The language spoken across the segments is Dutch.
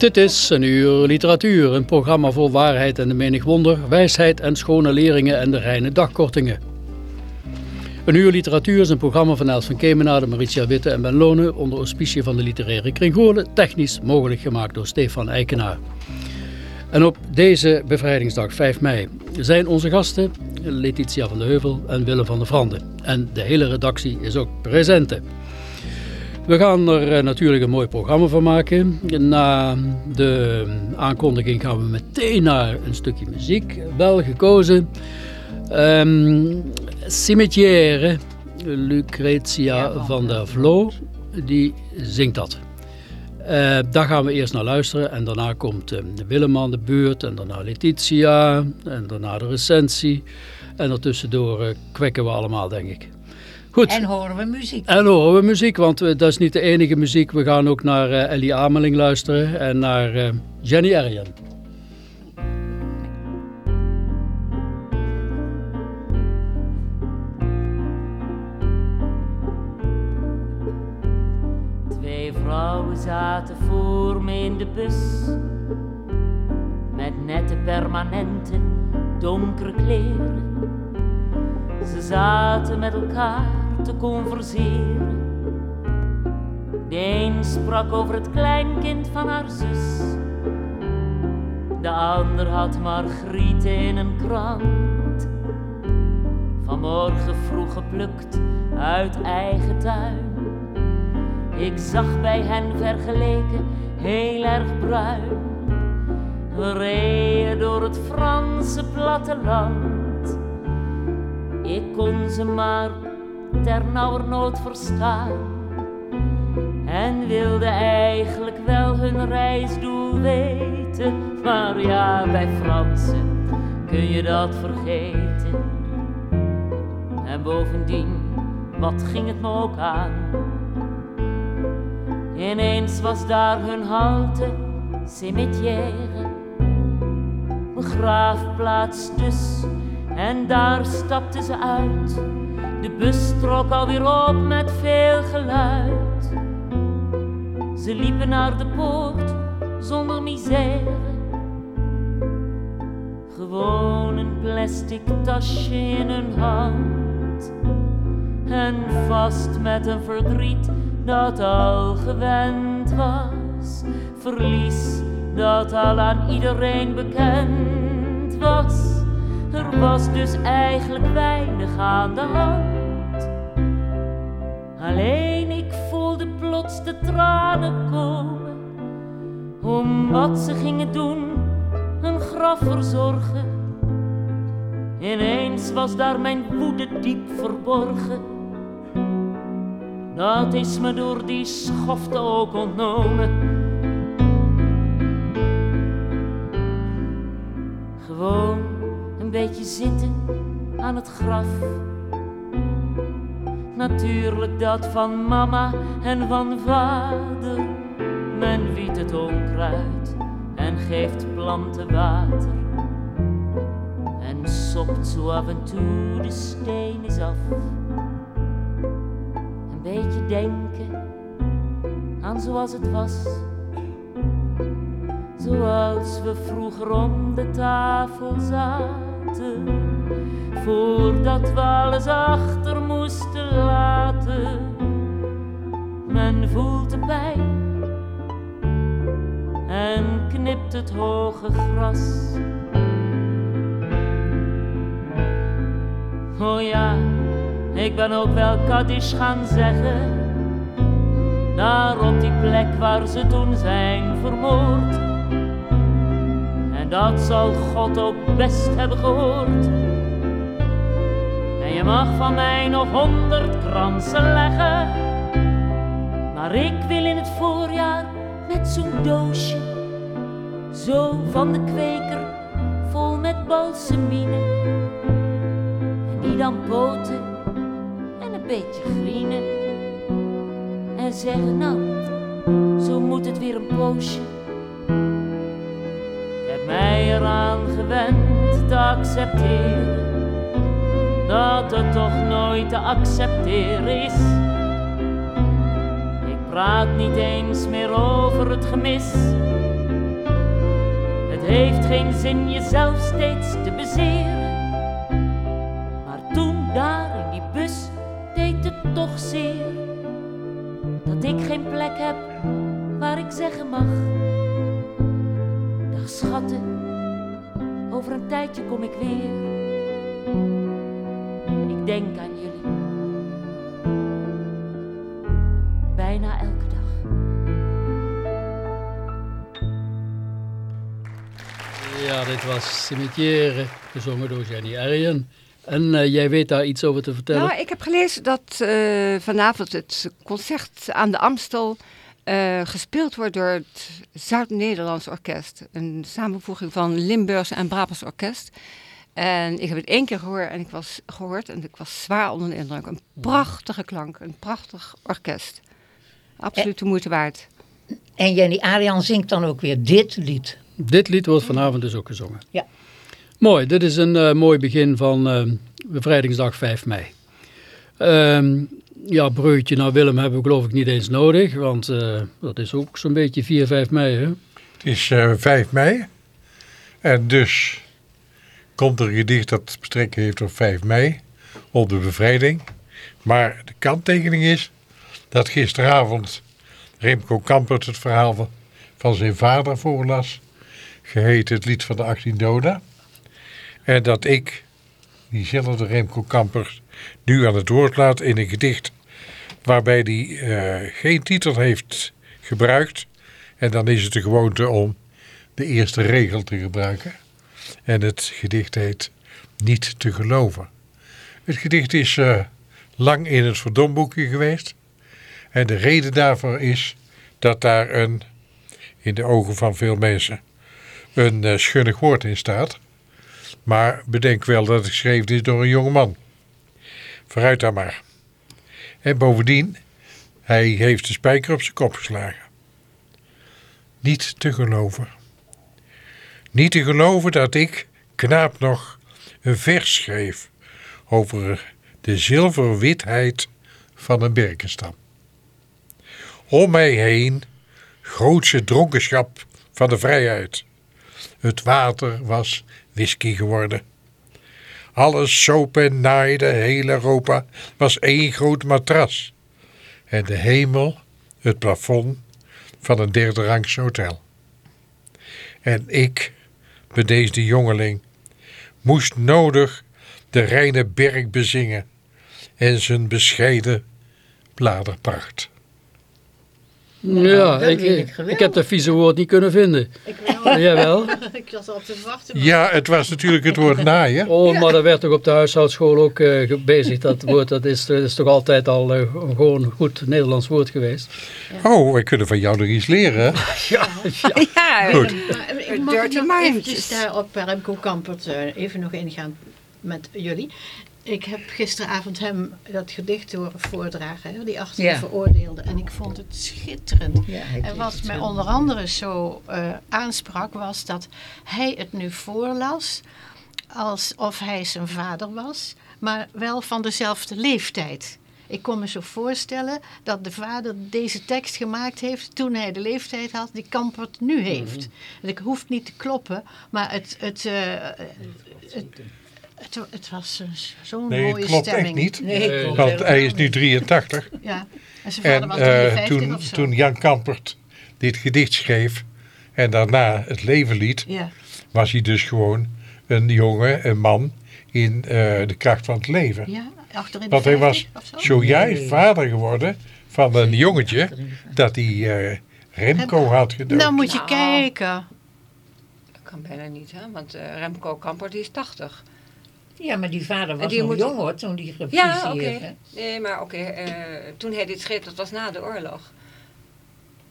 Dit is een uur literatuur, een programma vol waarheid en de menig wonder, wijsheid en schone leringen en de reine dagkortingen. Een uur literatuur is een programma van Els van Kemenade, Maritia Witte en Ben Lonen onder auspicie van de literaire kringholen, technisch mogelijk gemaakt door Stefan Eikenaar. En op deze bevrijdingsdag 5 mei zijn onze gasten Letitia van de Heuvel en Willem van der Vrande. En de hele redactie is ook presente. We gaan er eh, natuurlijk een mooi programma van maken. Na de aankondiging gaan we meteen naar een stukje muziek. Wel gekozen. Um, Cimetière, Lucretia van der Vlo, die zingt dat. Uh, daar gaan we eerst naar luisteren en daarna komt uh, Willem aan de beurt en daarna Letitia en daarna de recensie. En daartussendoor uh, kwekken we allemaal, denk ik. Goed. En horen we muziek. En horen we muziek, want dat is niet de enige muziek. We gaan ook naar uh, Ellie Ameling luisteren en naar uh, Jenny Arian. Twee vrouwen zaten voor me in de bus. Met nette permanente donkere kleren. Ze zaten met elkaar te converseren. De een sprak over het kleinkind van haar zus. De ander had Margriet in een krant. Vanmorgen vroeg geplukt uit eigen tuin. Ik zag bij hen vergeleken heel erg bruin. We reden door het Franse platteland. Ik kon ze maar ternauwernood verstaan. En wilde eigenlijk wel hun reisdoel weten. Maar ja, bij Fransen kun je dat vergeten. En bovendien, wat ging het me ook aan? Ineens was daar hun halte, cimetière. Begraafplaats dus, en daar stapten ze uit de bus trok alweer op met veel geluid. Ze liepen naar de poort zonder misère. Gewoon een plastic tasje in hun hand. En vast met een verdriet dat al gewend was. Verlies dat al aan iedereen bekend was. Er was dus eigenlijk weinig aan de hand. Alleen ik voelde plots de tranen komen. Om wat ze gingen doen, een graf verzorgen. Ineens was daar mijn woede diep verborgen. Dat is me door die schofte ook ontnomen. Gewoon een beetje zitten aan het graf. Natuurlijk dat van mama en van vader. Men wiet het onkruid en geeft planten water. En sopt zo af en toe de steen is af. Een beetje denken aan zoals het was zoals we vroeger om de tafel zaten Voordat we alles achter moesten laten. Men voelt de pijn en knipt het hoge gras. Oh ja, ik ben ook wel Kaddish gaan zeggen. Daar op die plek waar ze toen zijn vermoord. En dat zal God ook best hebben gehoord. En je mag van mij nog honderd kransen leggen. Maar ik wil in het voorjaar met zo'n doosje, zo van de kweker, vol met balsemine die dan poten en een beetje grienen. En zeggen, nou, zo moet het weer een poosje. Mij eraan gewend te accepteren, dat het toch nooit te accepteren is. Ik praat niet eens meer over het gemis. Het heeft geen zin jezelf steeds te bezeren daar in die bus deed het toch zeer dat ik geen plek heb waar ik zeggen mag. Schatten, over een tijdje kom ik weer. Ik denk aan jullie. Bijna elke dag. Ja, dit was Cimetière, gezongen door Jenny Arjen. En uh, jij weet daar iets over te vertellen? Nou, ik heb gelezen dat uh, vanavond het concert aan de Amstel uh, gespeeld wordt door het Zuid-Nederlands Orkest. Een samenvoeging van Limburgs en Brabants Orkest. En ik heb het één keer gehoord en ik was, gehoord en ik was zwaar onder de indruk. Een prachtige klank, een prachtig orkest. Absoluut de moeite waard. En Jenny Arian zingt dan ook weer dit lied. Dit lied wordt vanavond dus ook gezongen. Ja. Mooi, dit is een uh, mooi begin van uh, bevrijdingsdag 5 mei. Uh, ja, breutje naar Willem hebben we geloof ik niet eens nodig, want uh, dat is ook zo'n beetje 4, 5 mei. Hè? Het is 5 mei en dus komt er een gedicht dat betrekking heeft op 5 mei, op de bevrijding. Maar de kanttekening is dat gisteravond Remco Kampert het verhaal van zijn vader voorlas, geheten het lied van de 18 doden. En dat ik diezelfde Remco Kamper nu aan het woord laat in een gedicht waarbij hij uh, geen titel heeft gebruikt. En dan is het de gewoonte om de eerste regel te gebruiken. En het gedicht heet Niet te geloven. Het gedicht is uh, lang in het verdomboekje geweest. En de reden daarvoor is dat daar een, in de ogen van veel mensen, een uh, schunnig woord in staat. Maar bedenk wel dat het geschreven is door een jonge man. Vooruit dan maar. En bovendien, hij heeft de spijker op zijn kop geslagen. Niet te geloven. Niet te geloven dat ik, knaap nog, een vers schreef over de zilverwitheid van een berkenstam. Om mij heen grootse dronkenschap van de vrijheid. Het water was whisky geworden. Alles soep en heel Europa was één groot matras. En de hemel, het plafond van een derde rangs hotel. En ik, bedeesde jongeling, moest nodig de reine berg bezingen en zijn bescheiden bladerpracht. Ja, ik, ik, ik, heb dat vieze woord niet kunnen vinden. Ik wel. Jawel. ik zat al te wachten. Ja, het was natuurlijk het woord naaien. Oh, maar dat werd toch op de huishoudschool ook uh, bezig. Dat woord dat is, dat is toch altijd al uh, gewoon een goed Nederlands woord geweest. Ja. Oh, wij kunnen van jou nog iets leren. ja, ja. ja, goed. Ik mag Dirty nog eventjes daar op Remco Kampert uh, even nog ingaan met jullie. Ik heb gisteravond hem dat gedicht horen voordragen, hè, die achter ja. veroordeelde. En ik vond het schitterend. Ja, en wat mij onder andere zo uh, aansprak, was dat hij het nu voorlas alsof hij zijn vader was, maar wel van dezelfde leeftijd. Ik kon me zo voorstellen dat de vader deze tekst gemaakt heeft toen hij de leeftijd had die Kampert nu heeft. Mm -hmm. Ik hoef niet te kloppen, maar het, het, uh, het, Het, het was eh, zo'n Nee, het mooie klopt stemming. echt niet. Nee, Nee. klopt Want hij is nu niet. 83. Ja. En zijn vader En was eh, 53 toen, of zo. toen Jan Kampert dit gedicht schreef en daarna het leven liet, Ja. was hij dus gewoon een jongen, een man in eh, de kracht van het leven. ja, achterin de Want hij was 50 of zo. zojuist Nee. vader geworden van een jongetje dat hij eh, Remco had gedood. Nou moet je Nou. kijken. Dat kan bijna niet, hè? Want eh, Remco Kamper die is 80. Ja, maar die vader was die nog moet- jong hoor, toen die Ja, gefuseerd oké. hè. Nee, maar oké. eh, toen hij dit schreef, dat was na de oorlog.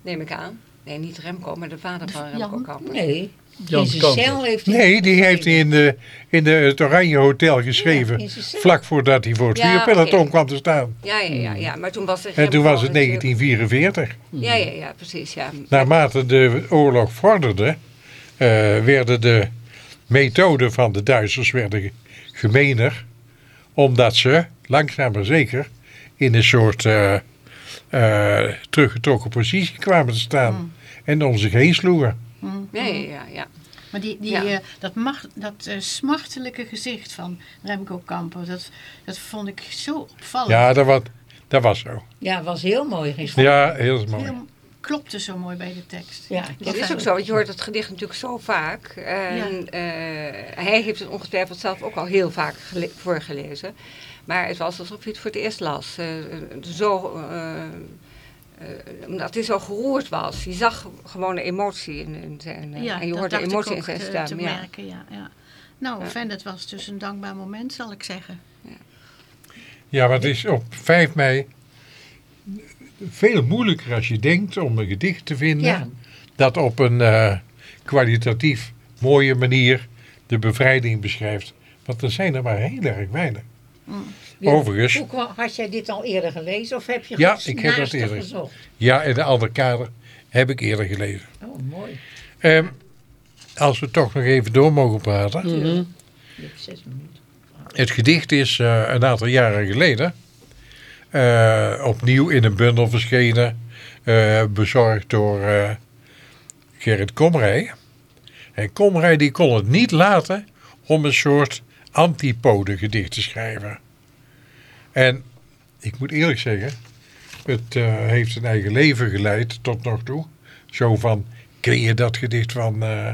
Neem ik aan. Nee, niet Remco, maar de vader van Remco Jan? Kamper. Nee, Jan in zijn Kamper. cel heeft hij... Nee, die heeft hij in, de, in de, het Oranje Hotel geschreven. Ja, vlak voordat hij voor het Ja, vuurpeloton kwam te staan. Ja, ja, ja, ja. Maar toen was het En toen was het natuurlijk- 1944. Ja, ja, ja, precies. Ja. Naarmate de oorlog vorderde, eh, werden de methoden van de Duitsers werden gemener. Omdat ze, langzaam maar zeker, in een soort eh, eh, teruggetrokken positie kwamen te staan. En om zich heen sloegen. Ja, ja, ja, ja. Maar die, die, Ja. eh, dat, macht, dat eh, smartelijke gezicht van Remco Kamper, dat, dat vond ik zo opvallend. Ja, dat was, dat was zo. Ja, was heel mooi gisteren. Ja, heel mooi. Heel, klopte zo mooi bij de tekst. Ja, Dat is ook zo, want je hoort het gedicht natuurlijk zo vaak. En eh, hij heeft het ongetwijfeld zelf ook al heel vaak gele- voorgelezen. Maar het was alsof hij het voor het eerst las. Eh, eh, zo, omdat hij zo geroerd was. Je zag gewoon de emotie in, in zijn... eh, en je dat hoorde de dacht emotie ik in ook zijn te, stem. te ja. merken. Ja, ja. Nou, Ja. Fan, het was dus een dankbaar moment, zal ik zeggen. Ja, maar het is op 5 mei veel moeilijker als je denkt om een gedicht te vinden. Ja. Dat op een eh, kwalitatief mooie manier de bevrijding beschrijft. Want er zijn er maar heel erg weinig. Ja. Overigens, Hoe had jij dit al eerder gelezen of heb je Ja, ik heb dat naast er eerder. gezocht? ja, in een ander kader heb ik eerder gelezen. Oh, mooi. Ehm, als we toch nog even door mogen praten. Zes minuten. Het gedicht is eh, een aantal jaren geleden opnieuw in een bundel verschenen, eh, bezorgd door eh, Gerrit Komrij. En Komrij die kon het niet laten om een soort antipode gedicht te schrijven. En ik moet eerlijk zeggen, het eh, heeft zijn eigen leven geleid tot nog toe. Zo van, ken je dat gedicht van eh,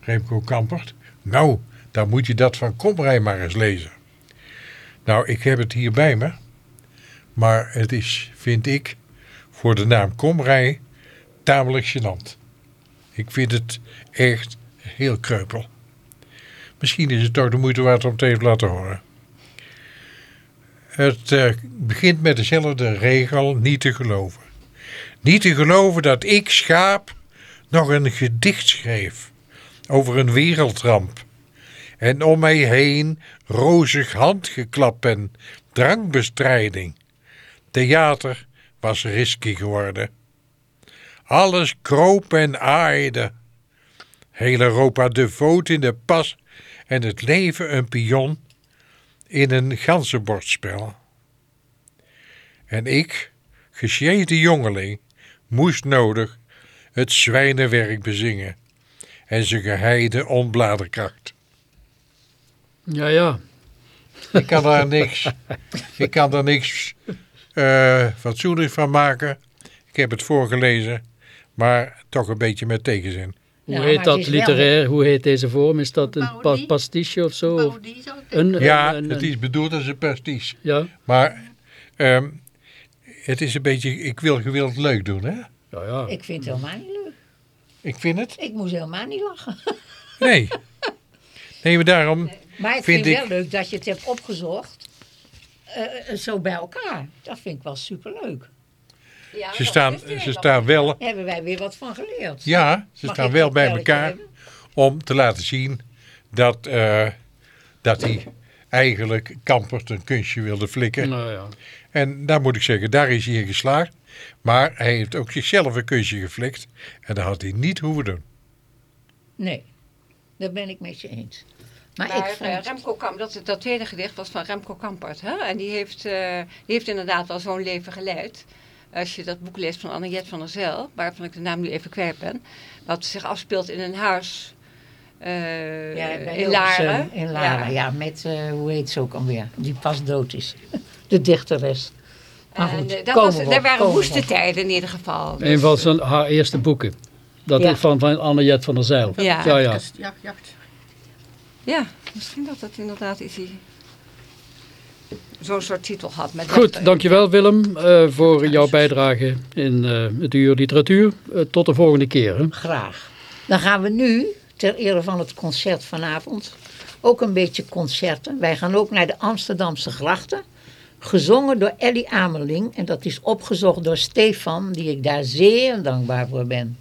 Remco Kampert? Nou, dan moet je dat van Komrij maar eens lezen. Nou, ik heb het hier bij me. Maar het is, vind ik, voor de naam Komrij tamelijk gênant. Ik vind het echt heel kreupel. Misschien is het toch de moeite waard om het even te laten horen. Het eh, begint met dezelfde regel niet te geloven. Niet te geloven dat ik, schaap, nog een gedicht schreef over een wereldramp. En om mij heen rozig handgeklap en drankbestrijding. Theater was risky geworden. Alles kroop en aaide. Heel Europa devoot in de pas en het leven een pion in een ganzenbordspel. En ik, gescheten jongeling, moest nodig het zwijnenwerk bezingen en zijn geheide onbladerkracht. Ja, ja. Ik kan daar niks, ik kan daar niks eh fatsoenlijk van maken. Ik heb het voorgelezen, maar toch een beetje met tegenzin. Hoe Ja, heet dat wel- literair? Hoe heet deze vorm? Is dat een pa pastiche of zo? Zou ik een, Ja, een- het een- is bedoeld als een pastiche. Ja, Maar ehm, het is een beetje, ik wil gewild leuk doen, hè? ja, ja. Ik vind het helemaal niet leuk. Ik vind het. Ik moest helemaal niet lachen. Nee. Nee, maar daarom, Maar ik Vind vind, ik- wel leuk dat je het hebt opgezocht. Eh, zo bij elkaar. Dat vind ik wel superleuk. Ja, ze staan, ze staan wel, Daar hebben wij weer wat van geleerd. ja, ze Mag staan wel bij elkaar hebben? om te laten zien dat, eh, dat hij eigenlijk Kampert een kunstje wilde flikken. Nou ja. En daar moet ik zeggen, daar is hij in geslaagd. Maar hij heeft ook zichzelf een kunstje geflikt. En dat had hij niet hoeven doen. Nee, daar ben ik met je eens. Maar, Maar ik eh, vond... Remco Kamp, dat, dat tweede gedicht was van Remco Kampert. Hè? En die heeft, eh, die heeft inderdaad wel zo'n leven geleid. Als je dat boek leest van Annette van der Zijl, waarvan ik de naam nu even kwijt ben. Wat zich afspeelt in een huis uh, ja, in Laren. In Laren, ja, met, uh, hoe heet ze ook alweer, die pas dood is. De dichteres. Maar goed, en, dat was, er waren woeste tijden in ieder geval. Dus. Een van zijn, haar eerste boeken. Dat ja. is van, van Anne-Jet van der Zijl. Ja. Ja, ja. ja, jacht. Ja, misschien dat het inderdaad is die zo'n soort titel had. Met Goed, dankjewel Willem uh, voor jouw bijdrage in uh, het uur literatuur. Uh, tot de volgende keer. Hè? Graag. Dan gaan we nu, ter ere van het concert vanavond, ook een beetje concerten. Wij gaan ook naar de Amsterdamse grachten. Gezongen door Ellie Amerling. En dat is opgezocht door Stefan, die ik daar zeer dankbaar voor ben.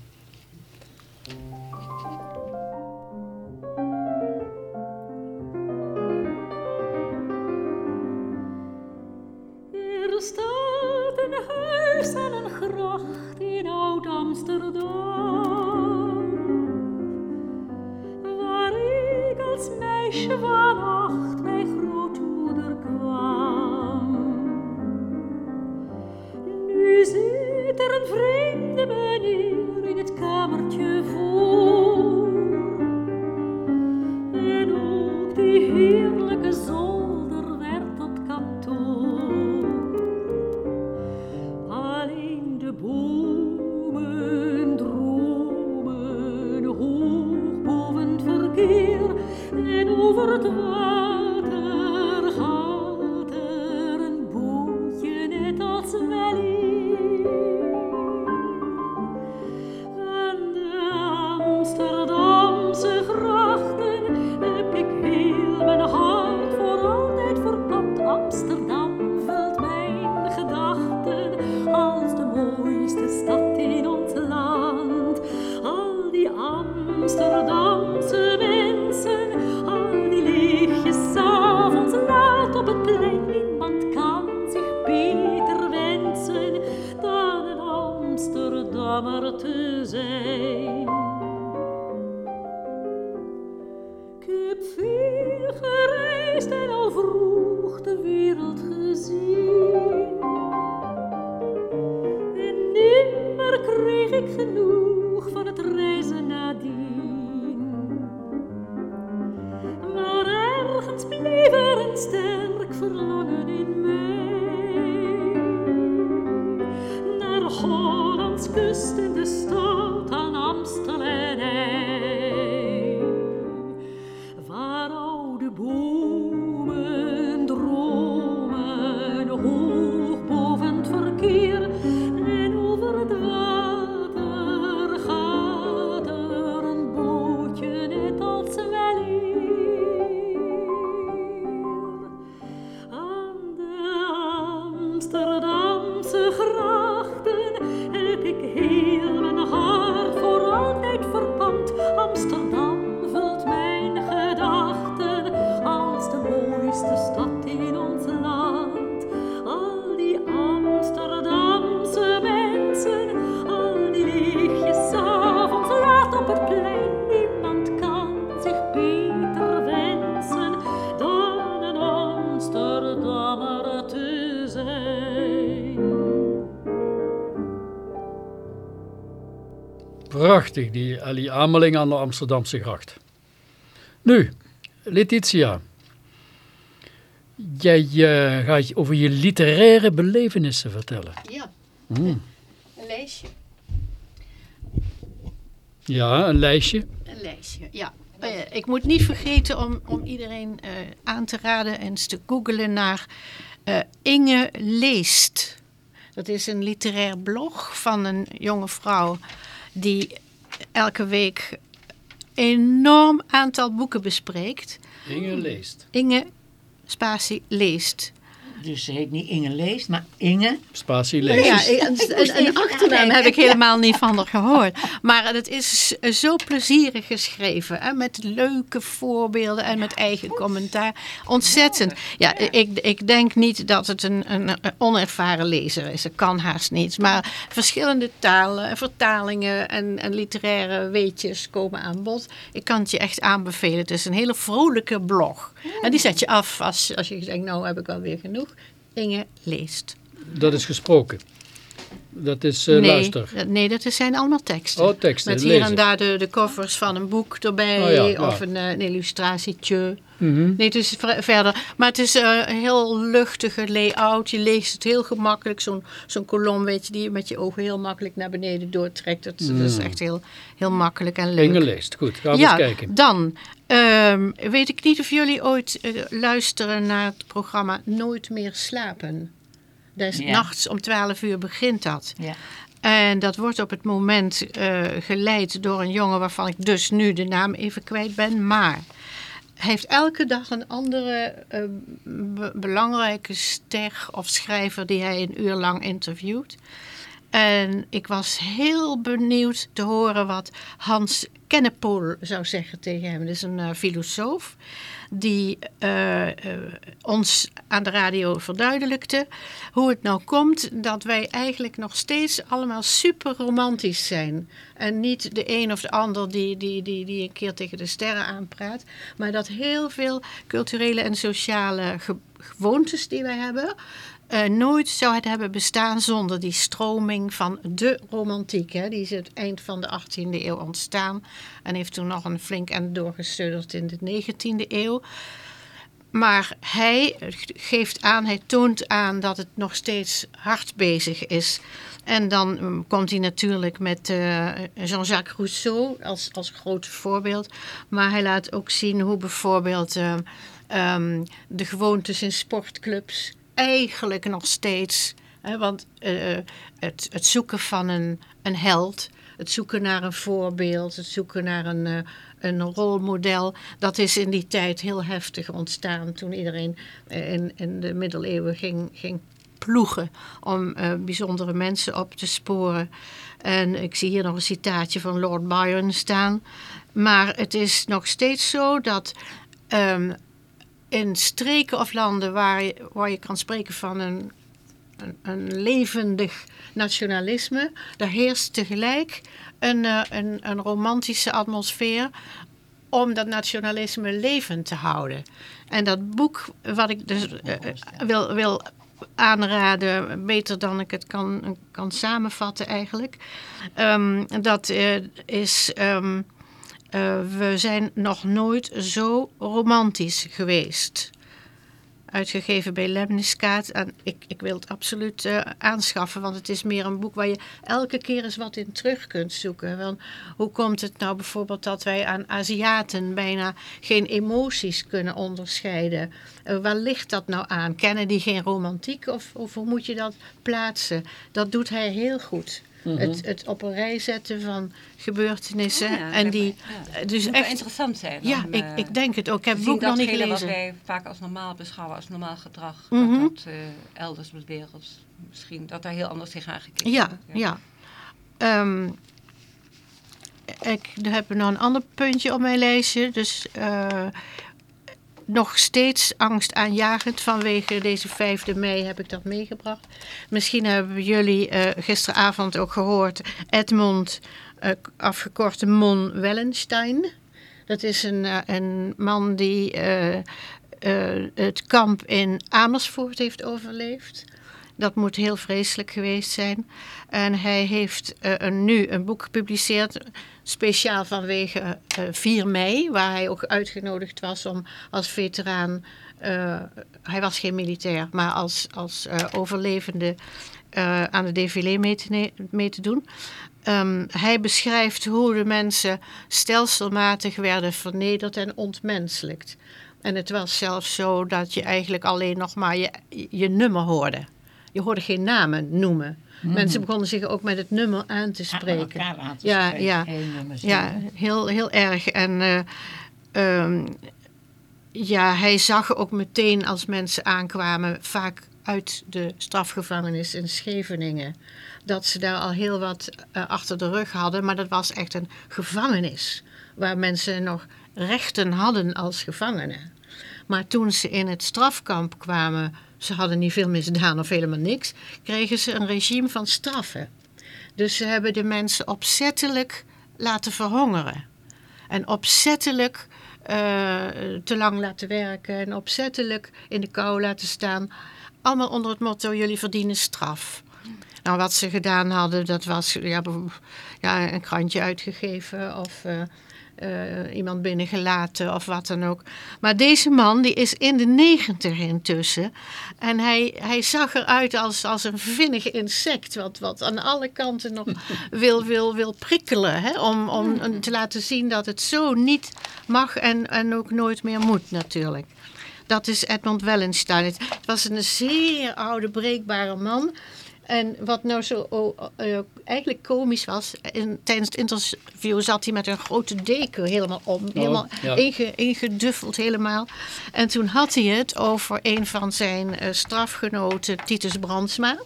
Die Ellie Ameling aan de Amsterdamse gracht. Nu, Letitia. Jij uh, gaat over je literaire belevenissen vertellen. Ja, mm. een lijstje. Ja, een lijstje. Een lijstje, ja. Uh, ik moet niet vergeten om, om iedereen uh, aan te raden en eens te googelen naar Inge Leest. Dat is een literair blog van een jonge vrouw die elke week enorm aantal boeken bespreekt. Inge leest. Inge Spatie leest. Dus ze heet niet Inge leest, maar Inge... Spatie leest. Ja, een, een achternaam heb ik helemaal niet van haar gehoord. Maar het is zo plezierig geschreven. Hè, met leuke voorbeelden en met eigen commentaar. Ontzettend. Ja, ik, ik denk niet dat het een, een, onervaren lezer is. Dat kan haast niet. Maar verschillende talen, vertalingen en, en literaire weetjes komen aan bod. Ik kan het je echt aanbevelen. Het is een hele vrolijke blog. En die zet je af als, als je denkt, nou heb ik alweer genoeg. Leest. Dat is gesproken. Dat is uh, nee, luister. Dat, nee, dat zijn allemaal teksten. Oh, teksten. Met hier en daar de, de covers van een boek erbij. Oh, ja, ja. Of een, een illustratietje. Mhm. Nee, het is verder. Maar het is uh, een heel luchtige layout. Je leest het heel gemakkelijk. Zo'n zo'n kolom, weet je, die je met je ogen heel makkelijk naar beneden doortrekt. Dat, dat is echt heel, heel makkelijk en leuk. Inge leest. Goed, gaan we ja, eens kijken. dan um, weet ik niet of jullie ooit uh, luisteren naar het programma Nooit meer slapen. Des Ja. nachts om 12 uur begint dat. Ja. En dat wordt op het moment eh, geleid door een jongen waarvan ik dus nu de naam even kwijt ben. Maar heeft elke dag een andere eh, be- belangrijke ster of schrijver die hij een uur lang interviewt. En ik was heel benieuwd te horen wat Hans Kennepool zou zeggen tegen hem. Dat is een eh, filosoof die eh, eh, ons aan de radio verduidelijkte hoe het nou komt dat wij eigenlijk nog steeds allemaal super romantisch zijn. En niet de een of de ander die, die, die, die een keer tegen de sterren aanpraat. Maar dat heel veel culturele en sociale ge- gewoontes die wij hebben... eh, nooit zou het hebben bestaan zonder die stroming van de romantiek. Hè. Die is het eind van de 18e eeuw ontstaan. En heeft toen nog een flink en doorgestudderd in de 19e eeuw. Maar hij geeft aan, hij toont aan dat het nog steeds hard bezig is. En dan mm, komt hij natuurlijk met eh, Jean-Jacques Rousseau als, als groot voorbeeld. Maar hij laat ook zien hoe bijvoorbeeld eh, ehm, de gewoontes in sportclubs eigenlijk nog steeds... Hè, want eh, het, het zoeken van een, een held, het zoeken naar een voorbeeld, het zoeken naar een, eh, een rolmodel, dat is in die tijd heel heftig ontstaan toen iedereen eh, in, in de middeleeuwen ging, ging ploegen om bijzondere mensen op te sporen. En ik zie hier nog een citaatje van Lord Byron staan. Maar het is nog steeds zo dat ehm, in streken of landen waar je, waar je kan spreken van een, een, een levendig nationalisme, daar heerst tegelijk een, eh, een, een romantische atmosfeer om dat nationalisme levend te houden. En dat boek wat ik dus eh, wil, wil aanraden, beter dan ik het kan, kan samenvatten eigenlijk, ehm, dat eh, is... ehm, eh, we zijn nog nooit zo romantisch geweest. Uitgegeven bij Lemniskaat. En ik, ik wil het absoluut eh, aanschaffen, want het is meer een boek waar je elke keer eens wat in terug kunt zoeken. Want hoe komt het nou bijvoorbeeld dat wij aan Aziaten bijna geen emoties kunnen onderscheiden? Eh, waar ligt dat nou aan? Kennen die geen romantiek of, of hoe moet je dat plaatsen? Dat doet hij heel goed. Het, het op een rij zetten van gebeurtenissen. Ja, ja, en die, ja. eh, dus echt, interessant zijn. ja, om, ik, eh, ik denk het ook. Ik heb het boek nog niet gelezen. wat wij vaak als normaal beschouwen, als normaal gedrag, Mhm. dat dat eh, elders op de wereld misschien, dat daar heel anders tegenaan gekeken Ja, wordt. ja. Ehm, ik heb nog een ander puntje op mijn lijstje. Dus eh, nog steeds angstaanjagend vanwege deze 5e mei heb ik dat meegebracht. Misschien hebben jullie eh, gisteravond ook gehoord Edmond, eh, afgekort Mon Wellenstein. Dat is een, eh, een man die het kamp in Amersfoort heeft overleefd. Dat moet heel vreselijk geweest zijn. En hij heeft nu een boek gepubliceerd, speciaal vanwege eh 4 mei, waar hij ook uitgenodigd was om als veteraan, eh, hij was geen militair, maar als, als eh, overlevende eh, aan de défilé mee te, mee te doen. Ehm, hij beschrijft hoe de mensen stelselmatig werden vernederd en ontmenselijkt. En het was zelfs zo dat je eigenlijk alleen nog maar je, je nummer hoorde. Je hoorde geen namen noemen. Mensen begonnen zich ook met het nummer aan te spreken. elkaar aan te Ja, spreken. ja. Heel, heel erg. En eh, ehm, ja, hij zag ook meteen als mensen aankwamen, vaak uit de strafgevangenis in Scheveningen, dat ze daar al heel wat eh, achter de rug hadden. Maar dat was echt een gevangenis, waar mensen nog rechten hadden als gevangenen. Maar toen ze in het strafkamp kwamen, ze hadden niet veel misdaan of helemaal niks, kregen ze een regime van straffen. Dus ze hebben de mensen opzettelijk laten verhongeren. En opzettelijk eh, te lang laten werken. En opzettelijk in de kou laten staan. Allemaal onder het motto, jullie verdienen straf. Nou, wat ze gedaan hadden, dat was ja, ja, een krantje uitgegeven of uh, uh, iemand binnengelaten of wat dan ook. Maar deze man die is in de negentig intussen. En hij, hij zag eruit als, als een vinnig insect. Wat, wat aan alle kanten nog wil, wil, wil prikkelen. Hè? Om, om te laten zien dat het zo niet mag en, en ook nooit meer moet natuurlijk. Dat is Edmund Wellenstein. Het was een zeer oude, breekbare man. En wat nou zo uh, eigenlijk komisch was, in, tijdens het interview zat hij met een grote deken helemaal om, oh, helemaal inge, ingeduffeld helemaal. En toen had hij het over een van zijn uh, strafgenoten, Titus Brandsma.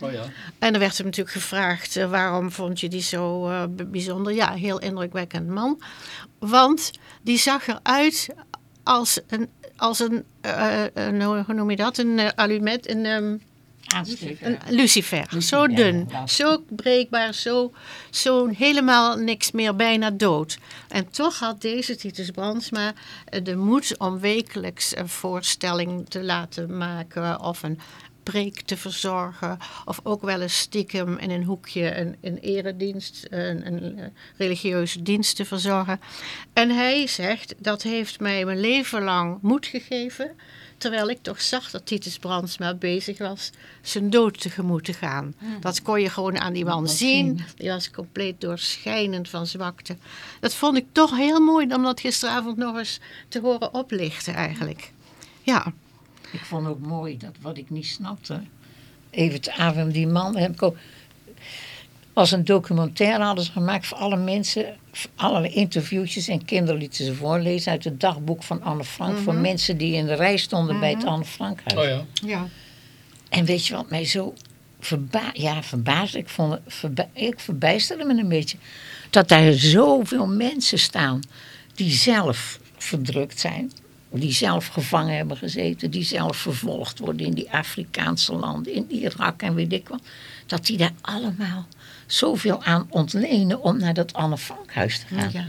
Oh ja. En er werd hem natuurlijk gevraagd, uh, waarom vond je die zo bijzonder? Ja, heel indrukwekkend man. Want die zag eruit als een, als een hoe noem je dat, een alumet, een... Um, een lucifer. Zo dun, zo breekbaar, zo, zo helemaal niks meer, bijna dood. En toch had deze Titus Brandsma eh, de moed om wekelijks een voorstelling te laten maken of een preek te verzorgen. Of ook wel eens stiekem in een hoekje een, een eredienst, een, een religieuze dienst te verzorgen. En hij zegt, dat heeft mij mijn leven lang moed gegeven Terwijl ik toch zag dat Titus Brandsma bezig was zijn dood tegemoet te gaan. Hmm. Dat kon je gewoon aan die man zien. Die was compleet doorschijnend van zwakte. Dat vond ik toch heel mooi om dat gisteravond nog eens te horen oplichten eigenlijk. Ja. Ik vond ook mooi dat wat ik niet snapte. Even te avond die man. Heb ik ook, als een documentaire hadden ze gemaakt voor alle mensen allerlei interviewtjes en kinderen lieten ze voorlezen uit het dagboek van Anne Frank. Voor mhm. mensen die in de rij stonden bij het mhm. Anne Frankhuis. Oh ja. ja. En weet je wat mij zo verba ja, verbaasde? Ik, vond ik verbijsterde me een beetje. Dat daar zoveel mensen staan die zelf verdrukt zijn. Die zelf gevangen hebben gezeten. Die zelf vervolgd worden in die Afrikaanse landen. In Irak en weet ik wat. Dat die daar allemaal zoveel aan ontlenen om naar dat Anne Frankhuis te gaan. Ja.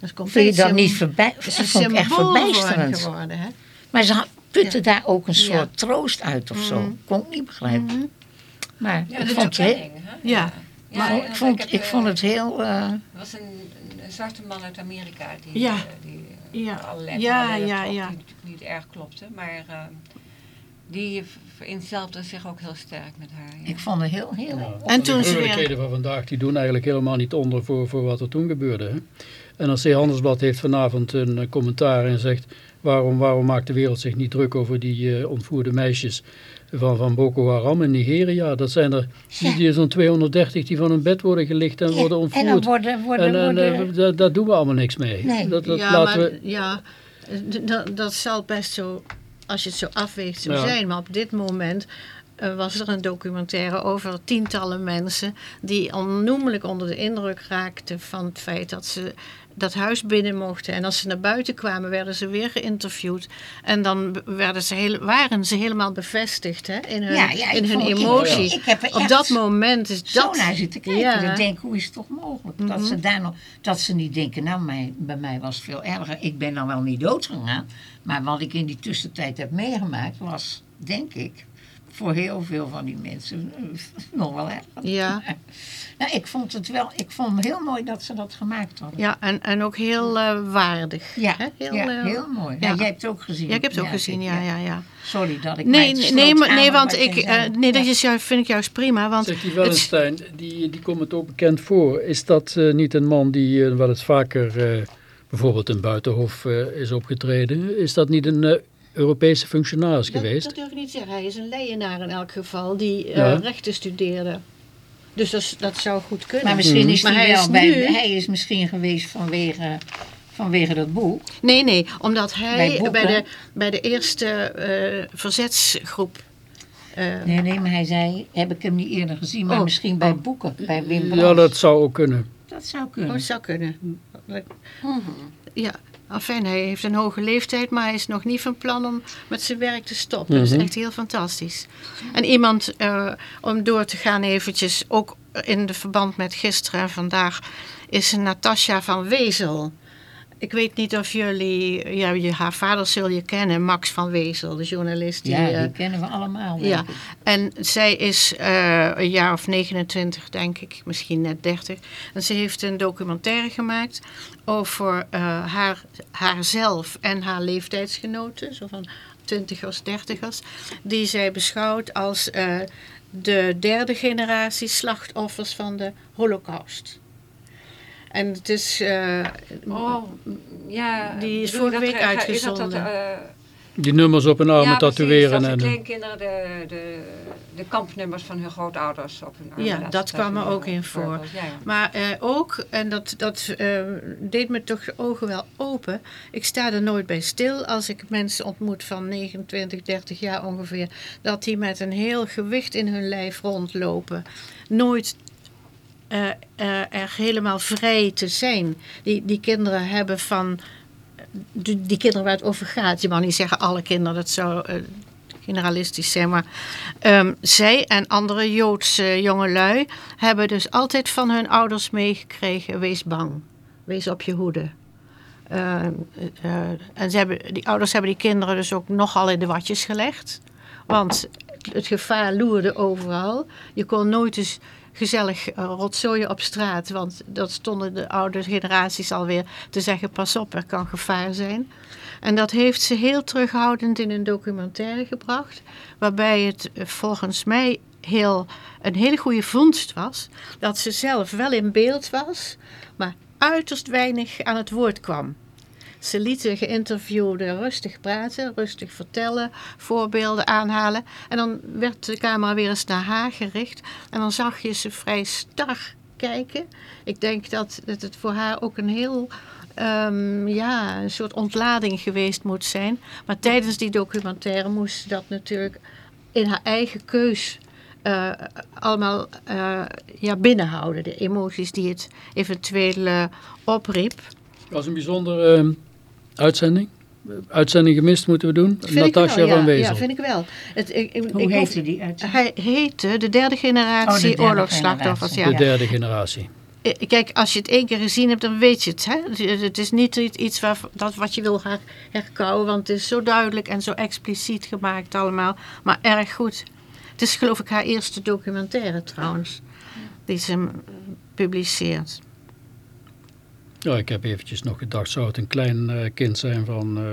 Dat Vind je dat niet voorbij? Dat vond ik echt verbijsterend. Geworden, hè? Maar ze putten daar ook een soort troost uit of zo. Mm. Kon ik niet begrijpen. Mm Maar ik vond het heel... Ja. Maar ik, vond, ik vond het heel... Uh, er was een, een, zwarte man uit Amerika die, ja. Uh, die ja. allerlei ja, ja, ja. Die niet erg klopte. Maar die vereenzelfde zich ook heel sterk met haar. Ja. Ik vond het heel, heel... Ja, en toen de moeilijkheden van vandaag, die doen eigenlijk helemaal niet onder voor, voor wat er toen gebeurde. Hè? En als Handelsblad heeft vanavond een uh, commentaar en zegt... Waarom, waarom maakt de wereld zich niet druk over die uh, ontvoerde meisjes van, van Boko Haram in Nigeria? Dat zijn er ja. zo'n 230 die van hun bed worden gelicht en worden ontvoerd. En, dan worden, worden, en, en worden... Uh, daar doen we allemaal niks mee. Nee. Dat, dat ja, laten maar, we... ja dat, dat zal best zo als je het zo afweegt, zo zijn. Maar op dit moment was er een documentaire over tientallen mensen die onnoemelijk onder de indruk raakten van het feit dat ze dat huis binnen mochten. En als ze naar buiten kwamen, werden ze weer geïnterviewd. En dan werden ze heel, waren ze helemaal bevestigd hè, in hun, ja, ja, in hun emotie. Ik, heb Op dat moment is dat... Zo naar zitten kijken. Ja. Ik denk, hoe is het toch mogelijk? Dat mhm. ze daar nog... Dat ze niet denken, nou, mij, bij mij was het veel erger. Ik ben dan wel niet dood gegaan. Maar wat ik in die tussentijd heb meegemaakt, was, denk ik voor heel veel van die mensen nog wel erg. Ja. Nou, ik vond het wel, ik vond het heel mooi dat ze dat gemaakt hadden. Ja, en, en ook heel uh, waardig. Ja, hè? Heel, ja, uh, heel mooi. Ja. jij hebt het ook gezien. Ja, ik heb het ook gezien, ja, ja, ja. Sorry dat ik Nee, nee, nee, maar, nee want ik, uh, nee, dat is, vind ik juist prima. Want Zegt die Wellenstein, die, die komt het ook bekend voor. Is dat niet een man die wel eens vaker bijvoorbeeld in Buitenhof is opgetreden? Is dat niet een Europese functionaris geweest? Dat durf ik niet zeggen. Hij is een leienaar in elk geval die uh, rechten studeerde. Dus dat, dat zou goed kunnen. Maar misschien is, hij, hij, wel bij, nu... hij is misschien geweest vanwege, vanwege dat boek. Nee, nee, omdat hij bij, de, bij de eerste uh, verzetsgroep uh, nee, nee, maar hij zei, heb ik hem niet eerder gezien, maar oh, misschien bij oh. boeken, bij Wim Brans. Ja, dat zou ook kunnen. Dat zou kunnen. Oh, dat zou kunnen. Mm Ja, Enfin, hij heeft een hoge leeftijd, maar hij is nog niet van plan om met zijn werk te stoppen. Dat is mhm. echt heel fantastisch. En iemand, uh, om door te gaan eventjes, ook in de verband met gisteren en vandaag, is Natasja van Wezel. Ik weet niet of jullie, ja, je, haar vader zul je kennen, Max van Wezel, de journalist. Die, ja, die eh, kennen we allemaal. ja, ik. en zij is eh, een jaar of 29, denk ik, misschien net 30. En ze heeft een documentaire gemaakt over eh, haar, haarzelf en haar leeftijdsgenoten, zo van twintigers, dertigers, die zij beschouwt als de derde generatie slachtoffers van de holocaust. En het is, eh, Oh, ja. Die is vorige week dat uitgezonden. eh, Die nummers op hun armen ja, precies, tatoeëren. dat en, de kleinkinderen de, de, de kampnummers van hun grootouders op hun armen Ja, dat kwam er ook in voor. Bijvoorbeeld, Ja, ja. Maar eh, ook, en dat, dat eh, deed me toch de ogen wel open. Ik sta er nooit bij stil als ik mensen ontmoet van 29, 30 jaar ongeveer. Dat die met een heel gewicht in hun lijf rondlopen. Nooit eh, er helemaal vrij te zijn. Die, die kinderen hebben van. Die, die kinderen waar het over gaat. Je mag niet zeggen alle kinderen, dat zou eh, generalistisch zijn. Maar ehm, zij en andere Joodse jongelui hebben dus altijd van hun ouders meegekregen: wees bang, wees op je hoede. Eh, eh, en ze hebben, die ouders hebben die kinderen dus ook nogal in de watjes gelegd. Want het gevaar loerde overal. Je kon nooit eens gezellig uh, rotzooien op straat. Want dat stonden de oude generaties alweer te zeggen: pas op, er kan gevaar zijn. En dat heeft ze heel terughoudend in een documentaire gebracht. Waarbij het uh, volgens mij heel, een hele goede vondst was. Dat ze zelf wel in beeld was, maar uiterst weinig aan het woord kwam. Ze lieten geïnterviewden rustig praten, rustig vertellen, voorbeelden aanhalen. En dan werd de camera weer eens naar haar gericht. En dan zag je ze vrij star kijken. Ik denk dat, dat het voor haar ook een heel um, ja, een soort ontlading geweest moet zijn. Maar tijdens die documentaire moest ze dat natuurlijk in haar eigen keus uh, allemaal uh, ja, binnenhouden. De emoties die het eventueel opriep. Dat was een bijzondere uh, uitzending. Uitzending gemist moeten we doen. Vind Natasja wel, ja, van Wezel. Ja, vind ik wel. Het, ik, ik, Hoe ik, heette die uitzending? Hij heette de derde generatie oh, de oorlogsslachtoffers. De Ja. derde generatie. Kijk, als je het één keer gezien hebt, dan weet je het. Hè? Het is niet iets waar, dat wat je wil her, herkauwen, want het is zo duidelijk en zo expliciet gemaakt allemaal. Maar erg goed. Het is geloof ik haar eerste documentaire trouwens, die ze publiceert. Ja, ik heb eventjes nog gedacht, zou het een klein uh, kind zijn van uh,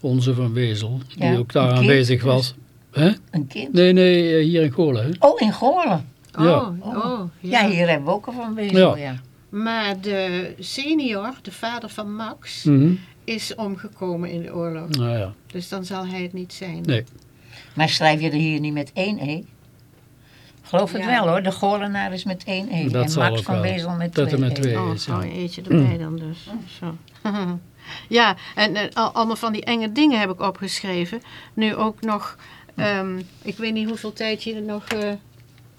onze van Wezel, die ook daar een aanwezig kind was. Hè? Een kind? Nee, nee, uh, hier in Goorlen. Oh, in Goorlen? Ja. Oh, oh, ja. ja. hier hebben we ook al van Wezel, ja. Ja. Maar de senior, de vader van Max, Mm -hmm. is omgekomen in de oorlog. Nou ja. Dus dan zal hij het niet zijn. Nee. Maar schrijf je er hier niet met één E? Geloof het Ja. wel hoor, de Goorlenaar is met één E. Dat en Max van wel. Wezel met Dat er twee met E. twee Oh, is. oh, Ja. eentje erbij dan dus. Zo. ja, en, en al- allemaal van die enge dingen heb ik opgeschreven. Nu ook nog, ehm, ik weet niet hoeveel tijd je er nog... eh,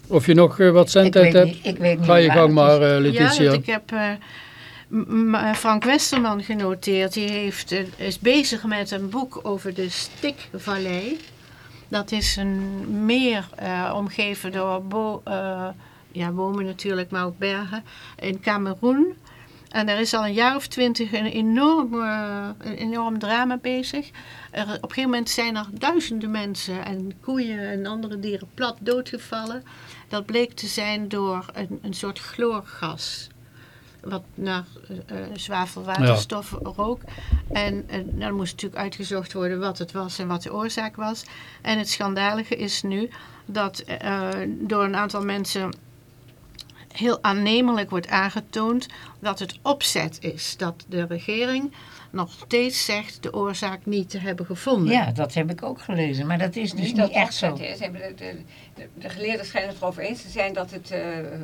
Of je nog uh, wat Ik zendtijd weet hebt, niet, ik weet niet ga je gang maar, uh, ja, Letitia. want ik heb eh, Frank Westerman genoteerd. Die heeft, eh, is bezig met een boek over de Stikvallei. Dat is een meer eh, omgeven door eh, ja, bomen natuurlijk, maar ook bergen in Cameroen. En er is al een jaar of twintig een enorm, eh, een enorm drama bezig. Er, op een gegeven moment zijn er duizenden mensen en koeien en andere dieren plat doodgevallen. Dat bleek te zijn door een, een soort chloorgas. Wat naar eh, zwavelwaterstof rook. En eh, dan moest natuurlijk uitgezocht worden wat het was en wat de oorzaak was. En het schandalige is nu dat door een aantal mensen heel aannemelijk wordt aangetoond dat het opzet is. Dat de regering nog steeds zegt de oorzaak niet te hebben gevonden. Ja, dat heb ik ook gelezen, maar dat is dus Niet niet dat echt zo. is. De, de, de, de geleerden schijnen het erover eens te zijn dat het, eh,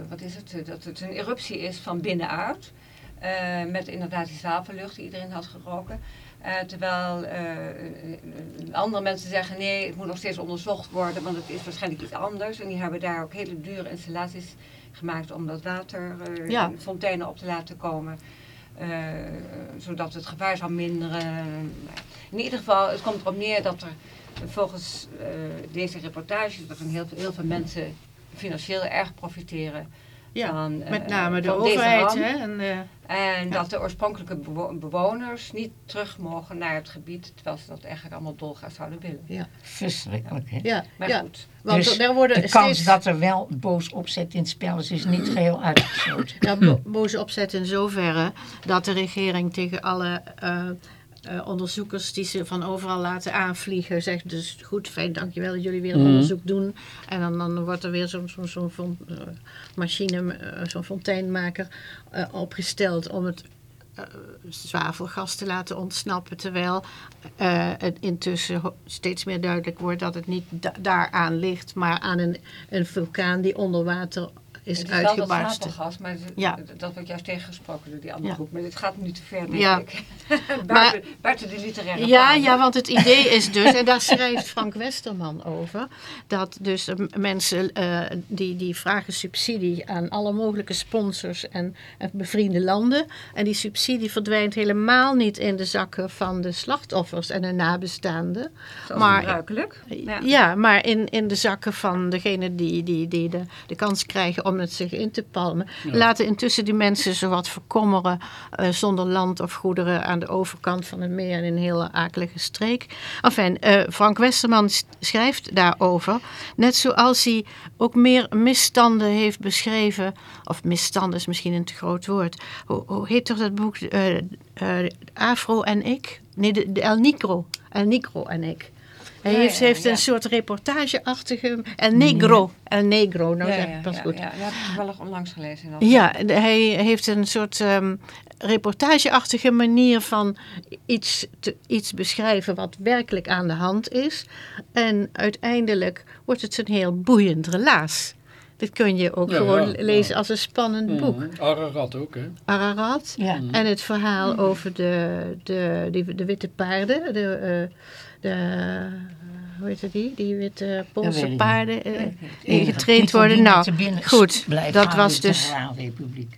wat is het, dat het een eruptie is van binnenuit. Eh, met inderdaad die zwavellucht die iedereen had geroken. Eh, terwijl eh, andere mensen zeggen nee, het moet nog steeds onderzocht worden, want het is waarschijnlijk iets anders. En die hebben daar ook hele dure installaties gemaakt om dat water eh, Ja. in fonteinen op te laten komen. Eh, zodat het gevaar zou minderen. In ieder geval, het komt erop neer dat er volgens eh, deze reportage dat er heel, heel veel mensen financieel erg profiteren Ja, van, met eh, name de overheid. Hè? En, eh, En dat de oorspronkelijke bewo- bewoners niet terug mogen naar het gebied, terwijl ze dat eigenlijk allemaal dolgraag zouden willen. Verschrikkelijk, hè? ja, Maar ja. goed, Want Dus er worden de kans steeds dat er wel boos opzet in het spel is, is niet geheel uitgesloten. ja, bo- boze opzet in zoverre dat de regering tegen alle eh, eh, onderzoekers die ze van overal laten aanvliegen zegt dus goed, fijn, dankjewel dat jullie weer een Mhm. onderzoek doen. En dan, dan wordt er weer zo'n zo'n zo'n fon- eh, machine, eh, zo'n fonteinmaker opgesteld om het zwavelgas te laten ontsnappen. Terwijl het intussen steeds meer duidelijk wordt dat het niet da- daaraan ligt, maar aan een, een vulkaan die onder water is het is uitgebarsten. maar Ja. dat wordt juist tegengesproken door die andere Ja. groep. Maar dit gaat nu te ver, denk Ja. ik. buiten, buiten de literaire Ja, paden. ja, want het idee is dus, en daar schrijft Frank Westerman over, dat dus eh, mensen eh, die, die vragen subsidie aan alle mogelijke sponsors en, en bevriende landen. En die subsidie verdwijnt helemaal niet in de zakken van de slachtoffers en hun nabestaanden. Zoals maar- gebruikelijk. Ja, maar in, in de zakken van degene die, die, die de, de kans krijgen om het zich in te palmen. Laten intussen die mensen zowat verkommeren eh, zonder land of goederen aan de overkant van het meer in een hele akelige streek. Enfin, eh, Frank Westerman schrijft daarover. Net zoals hij ook meer misstanden heeft beschreven. Of misstanden is misschien een te groot woord. Hoe, hoe heet toch dat boek? eh, Afro en ik? Nee, de, de El Nicro. El Nicro en ik. Hij Ja, heeft, ja, heeft ja. een soort reportageachtige... El Negro. El Negro, nou ja, zeg ja, ik pas ja, goed. Ja, dat heb ik toevallig onlangs gelezen. Ja, hij heeft een soort ehm, reportageachtige manier van iets, te, iets beschrijven wat werkelijk aan de hand is. En uiteindelijk wordt het een heel boeiend relaas. Dit kun je ook Ja, gewoon ja, lezen ja. als een spannend boek. Mhm. Ararat ook, hè? Ararat. Ja. En het verhaal over de, de, die, de witte paarden. De, eh, de, hoe heet het die? Die witte Poolse paarden eh, die Enige getraind worden. Nou, goed. Dat was dus... Republiek.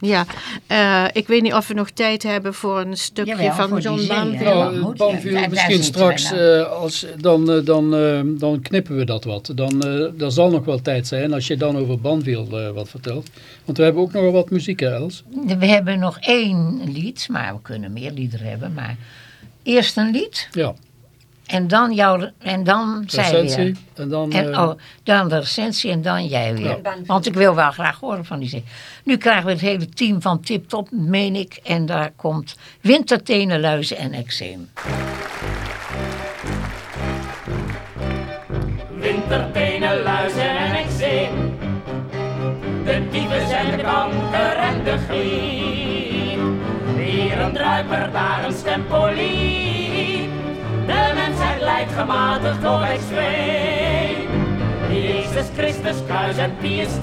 Ja, eh, ik weet niet of we nog tijd hebben voor een stukje Jawel, van John Banville. Nou, Banville, daar misschien straks, nou. eh, als, dan, eh, dan, eh, dan knippen we dat wat. Dan, eh er zal nog wel tijd zijn als je dan over Banville eh, wat vertelt. Want we hebben ook nog wel wat muziek, hè, Els? We hebben nog één lied, maar we kunnen meer liederen hebben. Maar eerst een lied Ja, en dan, jouw, en dan zij recensie. weer. En dan... En, eh, oh, dan de recensie en dan jij weer. Ja. Want ik wil wel graag horen van die zee. Nu krijgen we het hele team van Tip Top, meen ik. En daar komt wintertenen, luizen en eczeem. Wintertenen, luizen en eczeem. De dieven zijn de kanker en de griep. Een druiper, daar een stempoliep. De mensheid lijkt gematigd door extreem. Jezus Christus, kruis en Pius.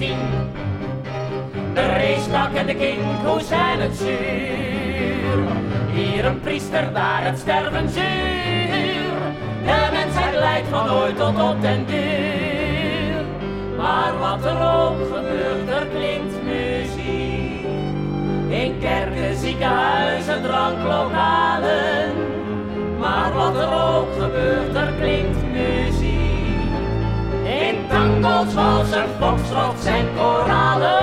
De racedak en de kinkhoes zijn het zuur. Hier een priester, daar het sterven zuur. De mensheid lijdt van ooit tot op den duur. Maar wat er ook gebeurt, er klinkt. In kerken, ziekenhuizen, dranklokalen. Maar wat er ook gebeurt, er klinkt muziek. In tangos, walsen, foxtrots en koralen.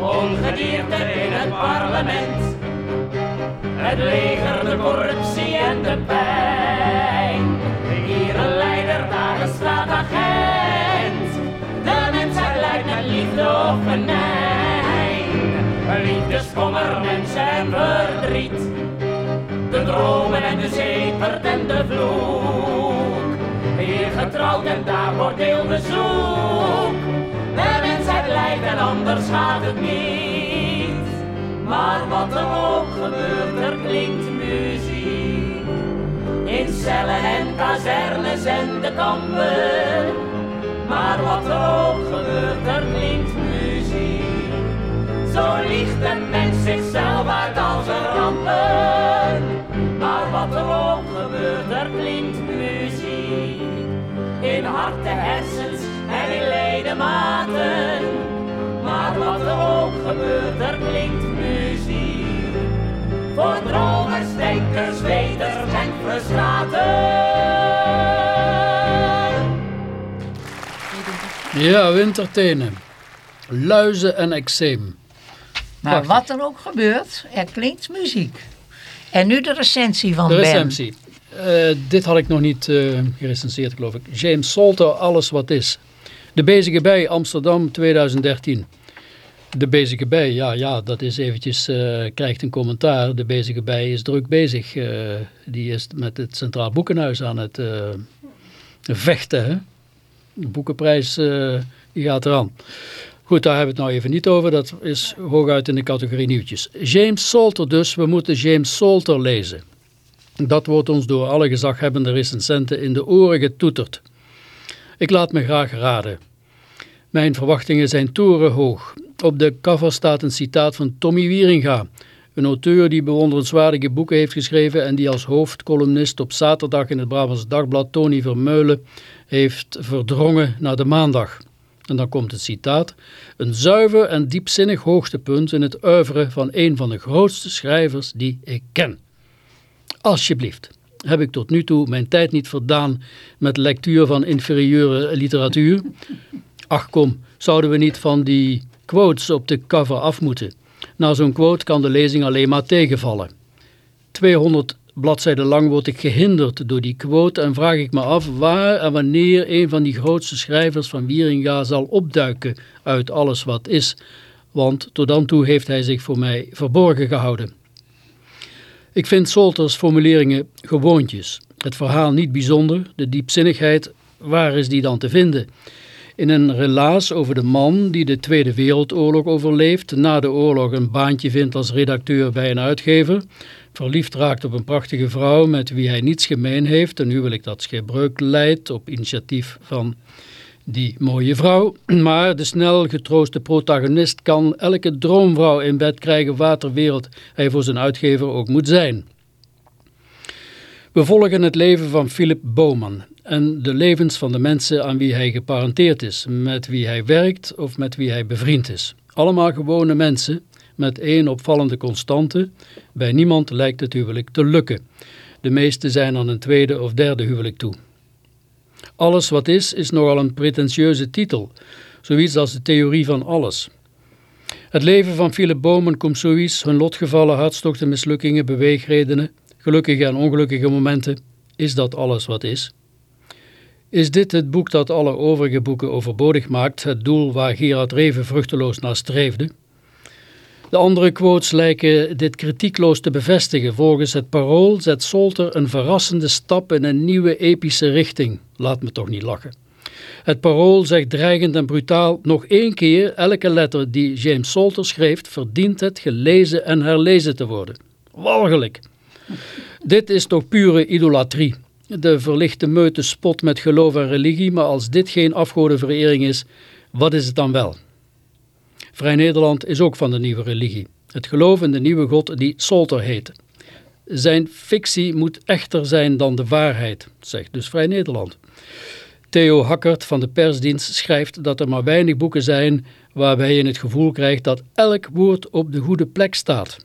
Ongedierte in het parlement. Het leger, de corruptie en de pijn. Naar liefde of venijn. Liefdeskommer, mensen en verdriet. De dromen en de zeepert en de vloek. Hier getrouwd en daar bordeelbezoek. De mensheid lijkt en anders gaat het niet. Maar wat er ook gebeurt, er klinkt muziek. In cellen en kazernes en de kampen. Maar wat er ook gebeurt, er muziek. Zo liegt een mens zichzelf uit als een rampen. Maar wat er ook gebeurt, er klinkt muziek. In harten, hersens en in ledematen. Maar wat er ook gebeurt, er klinkt muziek. Voor dromers, denkers, weters en frustraten. Ja, wintertenen. Luizen en eczeem. Maar wat er ook gebeurt, er klinkt muziek. En nu de recensie van De Ben. recensie. Eh, dit had ik nog niet uh, gerecenseerd, geloof ik. James Salter, Alles wat is. De Bezige Bij, Amsterdam 2013. De Bezige Bij, ja, ja dat is eventjes, uh, krijgt een commentaar. De Bezige Bij is druk bezig. die is met het Centraal Boekenhuis aan het vechten. Hè? De boekenprijs die gaat eraan. Goed, daar hebben we het nou even niet over. Dat is hooguit in de categorie nieuwtjes. James Salter dus. We moeten James Salter lezen. Dat wordt ons door alle gezaghebbende recensenten in de oren getoeterd. Ik laat me graag raden. Mijn verwachtingen zijn torenhoog. Op de cover staat een citaat van Tommy Wieringa, een auteur die bewonderenswaardige boeken heeft geschreven en die als hoofdcolumnist op zaterdag in het Brabants Dagblad Tony Vermeulen heeft verdrongen naar de maandag. En dan komt het citaat. Een zuiver en diepzinnig hoogtepunt in het oeuvre van een van de grootste schrijvers die ik ken. Alsjeblieft, heb ik tot nu toe mijn tijd niet verdaan met lectuur van inferieure literatuur? Ach kom, zouden we niet van die quotes op de cover af moeten? Na zo'n quote kan de lezing alleen maar tegenvallen. 200 bladzijden lang word ik gehinderd door die quote en vraag ik me af waar en wanneer een van die grootste schrijvers van Wieringa zal opduiken uit alles wat is, want tot dan toe heeft hij zich voor mij verborgen gehouden. Ik vind Solters formuleringen gewoontjes, het verhaal niet bijzonder, de diepzinnigheid, waar is die dan te vinden? In een relaas over de man die de Tweede Wereldoorlog overleeft, na de oorlog een baantje vindt als redacteur bij een uitgever, verliefd raakt op een prachtige vrouw met wie hij niets gemeen heeft, een huwelijk dat schipbreuk leidt op initiatief van die mooie vrouw. Maar de snel getrooste protagonist kan elke droomvrouw in bed krijgen waar ter wereld hij voor zijn uitgever ook moet zijn. We volgen het leven van Philip Bowman en de levens van de mensen aan wie hij geparenteerd is, met wie hij werkt of met wie hij bevriend is. Allemaal gewone mensen met één opvallende constante. Bij niemand lijkt het huwelijk te lukken. De meesten zijn aan een tweede of derde huwelijk toe. Alles wat is, is nogal een pretentieuze titel. Zoiets als de theorie van alles. Het leven van Philip Bomen komt zoiets, hun lotgevallen, hartstochten, mislukkingen, beweegredenen, gelukkige en ongelukkige momenten. Is dat alles wat is? Is dit het boek dat alle overige boeken overbodig maakt, het doel waar Gerard Reven vruchteloos naar streefde? De andere quotes lijken dit kritiekloos te bevestigen. Volgens het parool zet Solter een verrassende stap in een nieuwe epische richting. Laat me toch niet lachen. Het parool zegt dreigend en brutaal nog één keer elke letter die James Salter schreef verdient het gelezen en herlezen te worden. Walgelijk. Dit is toch pure idolatrie. De verlichte meute spot met geloof en religie, maar als dit geen afgodenverering is, wat is het dan wel? Vrij Nederland is ook van de nieuwe religie. Het geloof in de nieuwe God die Solter heet. Zijn fictie moet echter zijn dan de waarheid, zegt dus Vrij Nederland. Theo Hakkert van de persdienst schrijft dat er maar weinig boeken zijn waarbij je het gevoel krijgt dat elk woord op de goede plek staat.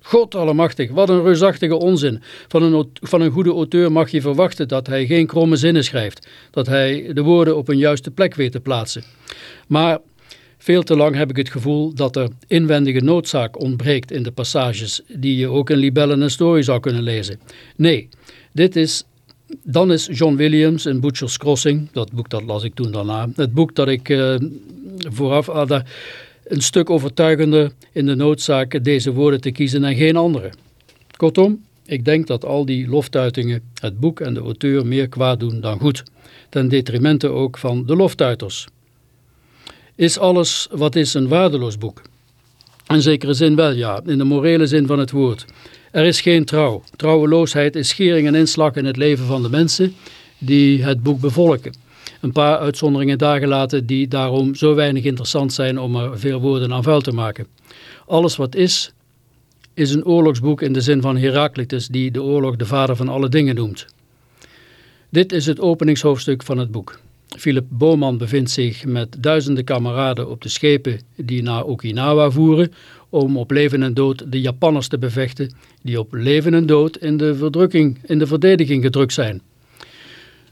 God allemachtig, wat een reusachtige onzin. Van een, van een goede auteur mag je verwachten dat hij geen kromme zinnen schrijft. Dat hij de woorden op een juiste plek weet te plaatsen. Maar veel te lang heb ik het gevoel dat er inwendige noodzaak ontbreekt in de passages die je ook in Libellen en Story zou kunnen lezen. Nee, dit is, dan is John Williams in Butcher's Crossing, dat boek dat las ik toen daarna, het boek dat ik uh, vooraf had, een stuk overtuigender in de noodzaak deze woorden te kiezen en geen andere. Kortom, ik denk dat al die loftuitingen het boek en de auteur meer kwaad doen dan goed, ten detrimente ook van de loftuiters. Is alles wat is een waardeloos boek? In zekere zin wel, ja, in de morele zin van het woord. Er is geen trouw. Trouweloosheid is schering en inslag in het leven van de mensen die het boek bevolken. Een paar uitzonderingen daar gelaten die daarom zo weinig interessant zijn om er veel woorden aan vuil te maken. Alles wat is, is een oorlogsboek in de zin van Heraclitus die de oorlog de vader van alle dingen noemt. Dit is het openingshoofdstuk van het boek. Philip Boman bevindt zich met duizenden kameraden op de schepen die naar Okinawa voeren om op leven en dood de Japanners te bevechten die op leven en dood in de, verdrukking, in de verdediging gedrukt zijn.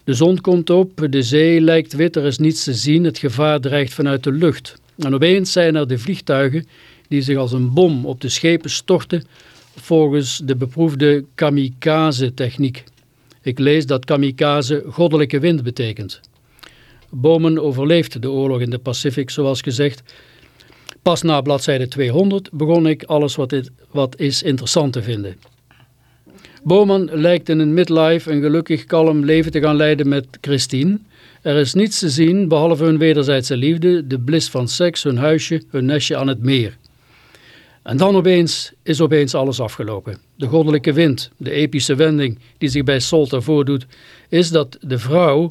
De zon komt op, de zee lijkt wit, er is niets te zien, het gevaar dreigt vanuit de lucht. En opeens zijn er de vliegtuigen die zich als een bom op de schepen storten volgens de beproefde kamikaze-techniek. Ik lees dat kamikaze goddelijke wind betekent. Bomen overleeft de oorlog in de Pacific, zoals gezegd. Pas na bladzijde 200 begon ik alles wat, dit, wat is interessant te vinden. Boman lijkt in een midlife een gelukkig kalm leven te gaan leiden met Christine. Er is niets te zien behalve hun wederzijdse liefde, de blis van seks, hun huisje, hun nestje aan het meer. En dan opeens is opeens alles afgelopen. De goddelijke wind, de epische wending die zich bij Solter voordoet, is dat de vrouw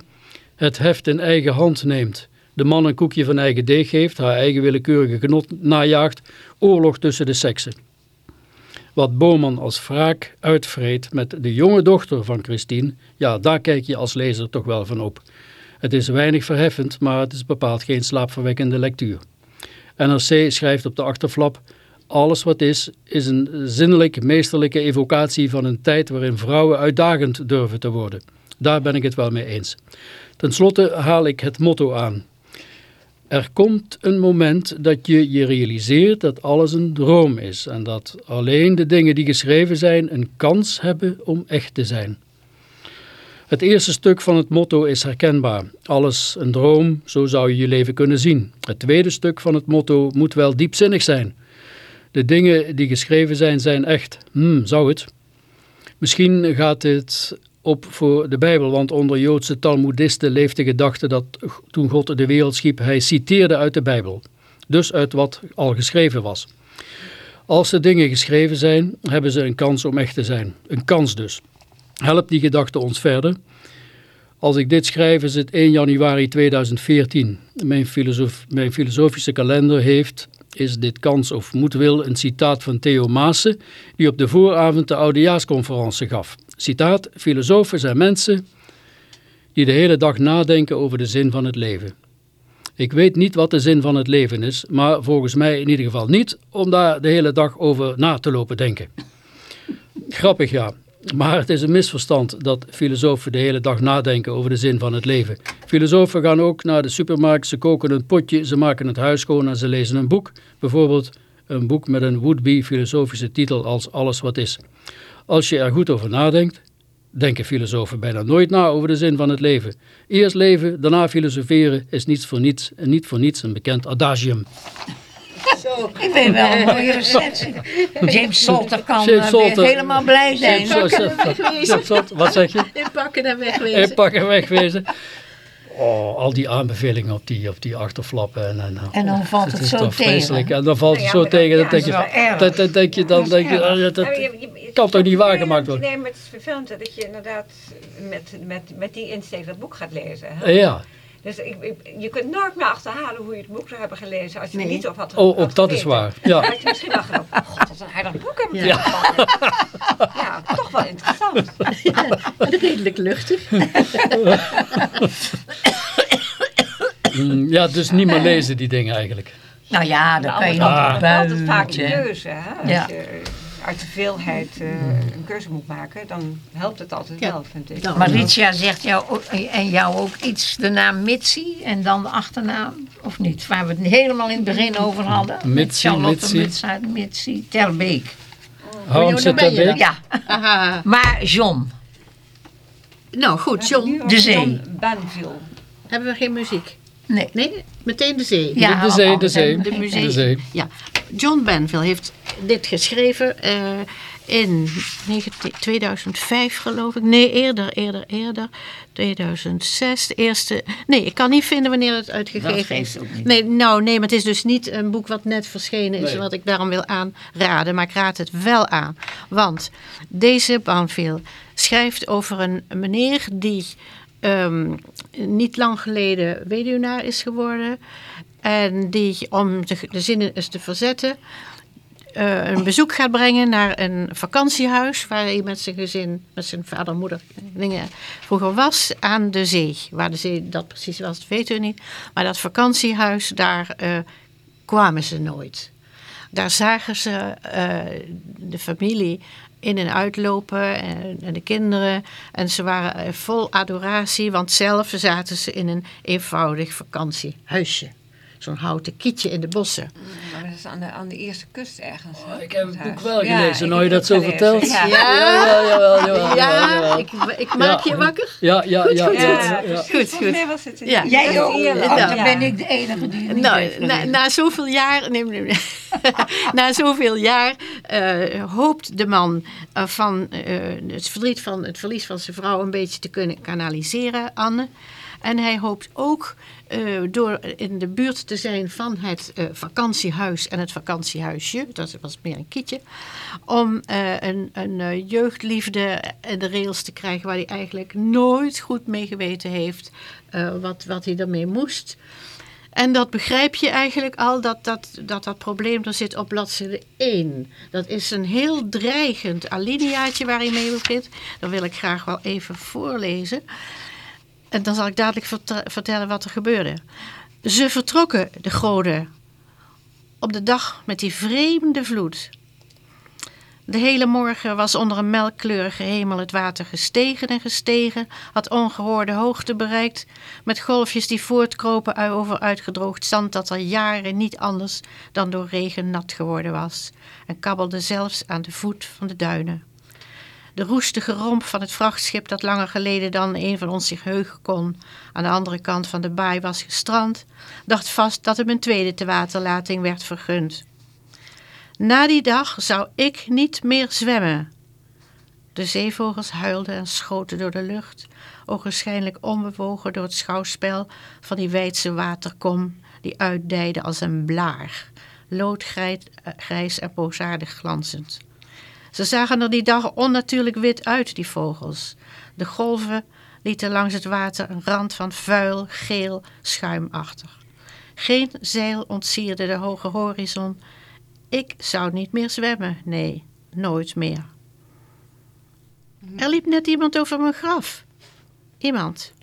het heft in eigen hand neemt. De man een koekje van eigen deeg geeft, haar eigen willekeurige genot najaagt, oorlog tussen de seksen. Wat Boman als wraak uitvreet met de jonge dochter van Christine, ja, daar kijk je als lezer toch wel van op. Het is weinig verheffend, maar het is bepaald geen slaapverwekkende lectuur. NRC schrijft op de achterflap, alles wat is, is een zinnelijk meesterlijke evocatie van een tijd waarin vrouwen uitdagend durven te worden. Daar ben ik het wel mee eens. Ten slotte haal ik het motto aan. Er komt een moment dat je je realiseert dat alles een droom is en dat alleen de dingen die geschreven zijn een kans hebben om echt te zijn. Het eerste stuk van het motto is herkenbaar. Alles een droom, zo zou je je leven kunnen zien. Het tweede stuk van het motto moet wel diepzinnig zijn. De dingen die geschreven zijn, zijn echt. Hmm, zou het? Misschien gaat dit op voor de Bijbel, want onder Joodse Talmudisten leeft de gedachte dat toen God de wereld schiep, hij citeerde uit de Bijbel. Dus uit wat al geschreven was. Als de dingen geschreven zijn, hebben ze een kans om echt te zijn. Een kans dus. Helpt die gedachte ons verder? Als ik dit schrijf is het 1 januari 2014. Mijn, mijn filosofische kalender heeft, is dit kans of moedwil, een citaat van Theo Maassen, die op de vooravond de oudejaarsconferentie gaf. Citaat, filosofen zijn mensen die de hele dag nadenken over de zin van het leven. Ik weet niet wat de zin van het leven is, maar volgens mij in ieder geval niet om daar de hele dag over na te lopen denken. Grappig ja, maar het is een misverstand dat filosofen de hele dag nadenken over de zin van het leven. Filosofen gaan ook naar de supermarkt, ze koken een potje, ze maken het huis schoon en ze lezen een boek. Bijvoorbeeld een boek met een would-be filosofische titel als Alles wat is. Als je er goed over nadenkt, denken filosofen bijna nooit na over de zin van het leven. Eerst leven, daarna filosoferen is niets voor niets en niet voor niets een bekend adagium. Zo. Ik ben wel een mooie recensie. James Salter kan James Salter. helemaal blij zijn. James Salter, wat zeg je? Inpakken en wegwezen. Inpakken en wegwezen. Oh, al die aanbevelingen op die, op die achterflappen. En, en, en dan valt het, het zo tegen. En dan valt het zo tegen. Dan denk je, dat, dat denk je, dan denk je, dat, kan toch niet waargemaakt worden. Nee, maar het is vervelend dat je inderdaad met, met, met die insteek dat boek gaat lezen. Hè? Ja. Dus ik, je kunt nooit meer achterhalen hoe je het boek zou hebben gelezen als je nee. niet op had Oh, ook dat is waar. Ja. Had je misschien wel gedacht, oh god, dat is een heilig boek hebben ja. ja. toch wel interessant. Ja, redelijk luchtig. Ja, dus niet meer lezen die dingen eigenlijk. Nou ja, dan kan je nog ah. altijd vaak een keuze. Hè? Ja. Je, uit de veelheid uh, een keuze moet maken, dan helpt het altijd wel, vind ik. Nou, Maritia zegt jou, en jou ook iets, de naam Mitsi en dan de achternaam, of niet? Waar we het helemaal in het begin over hadden. Mitsi, Mitsi. Mitsi, Mitsi Terbeek. Hans Terbeek? Ja, Aha. maar John. Nou goed, John. De zee. Banville. Hebben we geen muziek? Nee. Nee, meteen de zee. Ja, de, de zee, de zee. De, muziek. de zee. Ja. John Banville heeft dit geschreven uh, in 19, 2005 geloof ik. Nee, eerder, eerder, eerder. 2006, de eerste... Nee, ik kan niet vinden wanneer het uitgegeven is. Nee, nou, nee, maar het is dus niet een boek wat net verschenen is... Nee. wat ik daarom wil aanraden, maar ik raad het wel aan. Want deze Banville schrijft over een meneer die... Um, niet lang geleden weduwnaar is geworden. En die, om de, de zinnen eens te verzetten, uh, een bezoek gaat brengen naar een vakantiehuis waar hij met zijn gezin, met zijn vader moeder dingen vroeger was, aan de zee. Waar de zee dat precies was, dat weten we niet. Maar dat vakantiehuis, daar uh, kwamen ze nooit. daar zagen ze de familie in en uitlopen en, en, de kinderen. En ze waren vol adoratie, want zelf zaten ze in een eenvoudig vakantiehuisje zo'n houten kietje in de bossen. Maar dat is aan de, aan de eerste kust ergens. Oh, ik heb het boek wel gelezen, nou je dat zo vertelt. Ja, ja, ja, ja, ja, ik, ik maak je wakker. Ja, ja, ja. Goed, goed. goed. Nee, was het ja. Jij ook? Dan ben ik de enige die het nou, na, na zoveel jaar, nee, nee, nee. na zoveel jaar uh, hoopt de man uh, van uh, het verdriet van het verlies van zijn vrouw een beetje te kunnen kanaliseren, Anne. En hij hoopt ook uh, door in de buurt te zijn van het uh, vakantiehuis en het vakantiehuisje, dat was meer een kietje, om uh, een, een jeugdliefde in de rails te krijgen waar hij eigenlijk nooit goed mee geweten heeft wat, wat hij ermee moest. En dat begrijp je eigenlijk al, dat dat, dat, dat probleem er zit op bladzijde 1. Dat is een heel dreigend alineaatje waar hij mee begint. Dat wil ik graag wel even voorlezen. En dan zal ik dadelijk vertellen wat er gebeurde. Ze vertrokken, de goden, op de dag met die vreemde vloed. De hele morgen was onder een melkkleurige hemel het water gestegen en gestegen, had ongehoorde hoogte bereikt, met golfjes die voortkropen over uitgedroogd zand dat al jaren niet anders dan door regen nat geworden was, en kabbelde zelfs aan de voet van de duinen. De roestige romp van het vrachtschip dat langer geleden dan een van ons zich heugen kon, aan de andere kant van de baai was gestrand, dacht vast dat hem een tweede tewaterlating werd vergund. Na die dag zou ik niet meer zwemmen. De zeevogels huilden en schoten door de lucht, ogenschijnlijk onbewogen door het schouwspel van die wijdse waterkom die uitdijde als een blaar, loodgrijs en boosaardig glanzend. Ze zagen er die dag onnatuurlijk wit uit, die vogels. De golven lieten langs het water een rand van vuil, geel schuim achter. Geen zeil ontsierde de hoge horizon. Ik zou niet meer zwemmen, nee, nooit meer. Er liep net iemand over mijn graf. Iemand.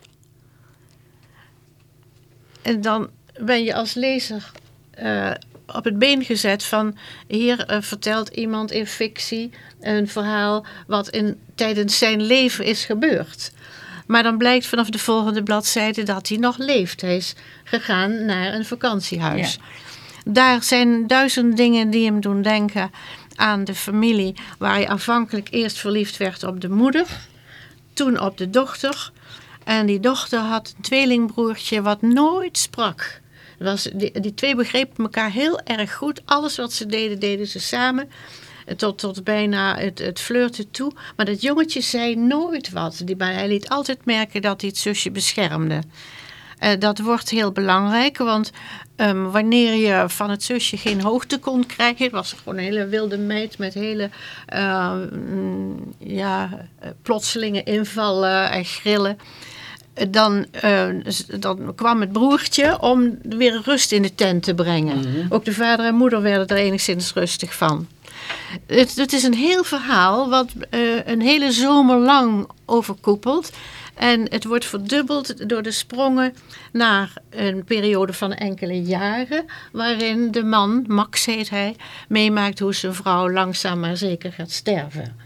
En dan ben je als lezer uh, op het been gezet van hier uh, vertelt iemand in fictie een verhaal wat in, tijdens zijn leven is gebeurd. Maar dan blijkt vanaf de volgende bladzijde dat hij nog leeft. Hij is gegaan naar een vakantiehuis. Daar zijn duizend dingen die hem doen denken aan de familie waar hij aanvankelijk eerst verliefd werd op de moeder, toen op de dochter. En die dochter had een tweelingbroertje wat nooit sprak. Was, die, die twee begrepen elkaar heel erg goed. Alles wat ze deden, deden ze samen. Tot, tot bijna het, het flirten toe. Maar dat jongetje zei nooit wat. Die, hij liet altijd merken dat hij het zusje beschermde. Uh, dat wordt heel belangrijk, want um, wanneer je van het zusje geen hoogte kon krijgen, het was gewoon een hele wilde meid met hele uh, ja, plotselinge invallen en grillen dan, uh, dan kwam het broertje om weer rust in de tent te brengen. Mhm. Ook de vader en moeder werden er enigszins rustig van. Het, het is een heel verhaal wat uh, een hele zomer lang overkoepelt. En het wordt verdubbeld door de sprongen naar een periode van enkele jaren... waarin de man, Max heet hij, meemaakt hoe zijn vrouw langzaam maar zeker gaat sterven.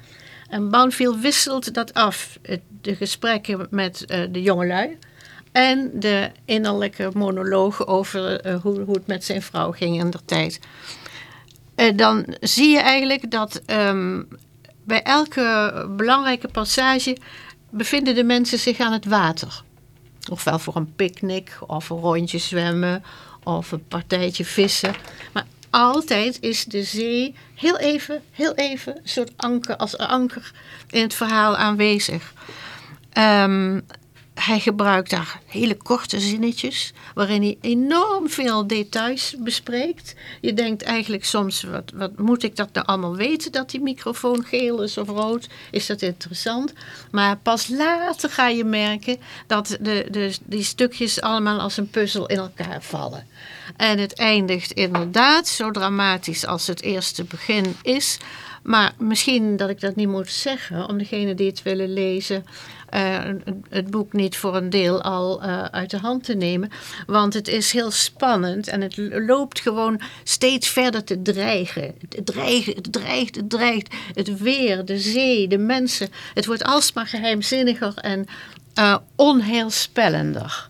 En Banfield wisselt dat af, de gesprekken met uh, de jongelui en de innerlijke monoloog over uh, hoe, hoe, het met zijn vrouw ging in de tijd. Uh, dan zie je eigenlijk dat um, bij elke belangrijke passage bevinden de mensen zich aan het water. Ofwel voor een picknick, of een rondje zwemmen, of een partijtje vissen. Maar altijd is de zee heel even, heel even, een soort anker, als anker in het verhaal aanwezig. Um, hij gebruikt daar hele korte zinnetjes, waarin hij enorm veel details bespreekt. Je denkt eigenlijk soms, wat, wat moet ik dat nou allemaal weten, dat die microfoon geel is of rood? Is dat interessant? Maar pas later ga je merken dat de, de, die stukjes allemaal als een puzzel in elkaar vallen. En het eindigt inderdaad zo dramatisch als het eerste begin is, Maar misschien dat ik dat niet moet zeggen, om degenen die het willen lezen, het boek niet voor een deel al uh, uit de hand te nemen. Want het is heel spannend en het loopt gewoon steeds verder te dreigen. Het, dreigen, het dreigt, het dreigt. Het weer, de zee, de mensen. Het wordt alsmaar geheimzinniger en uh, onheilspellender.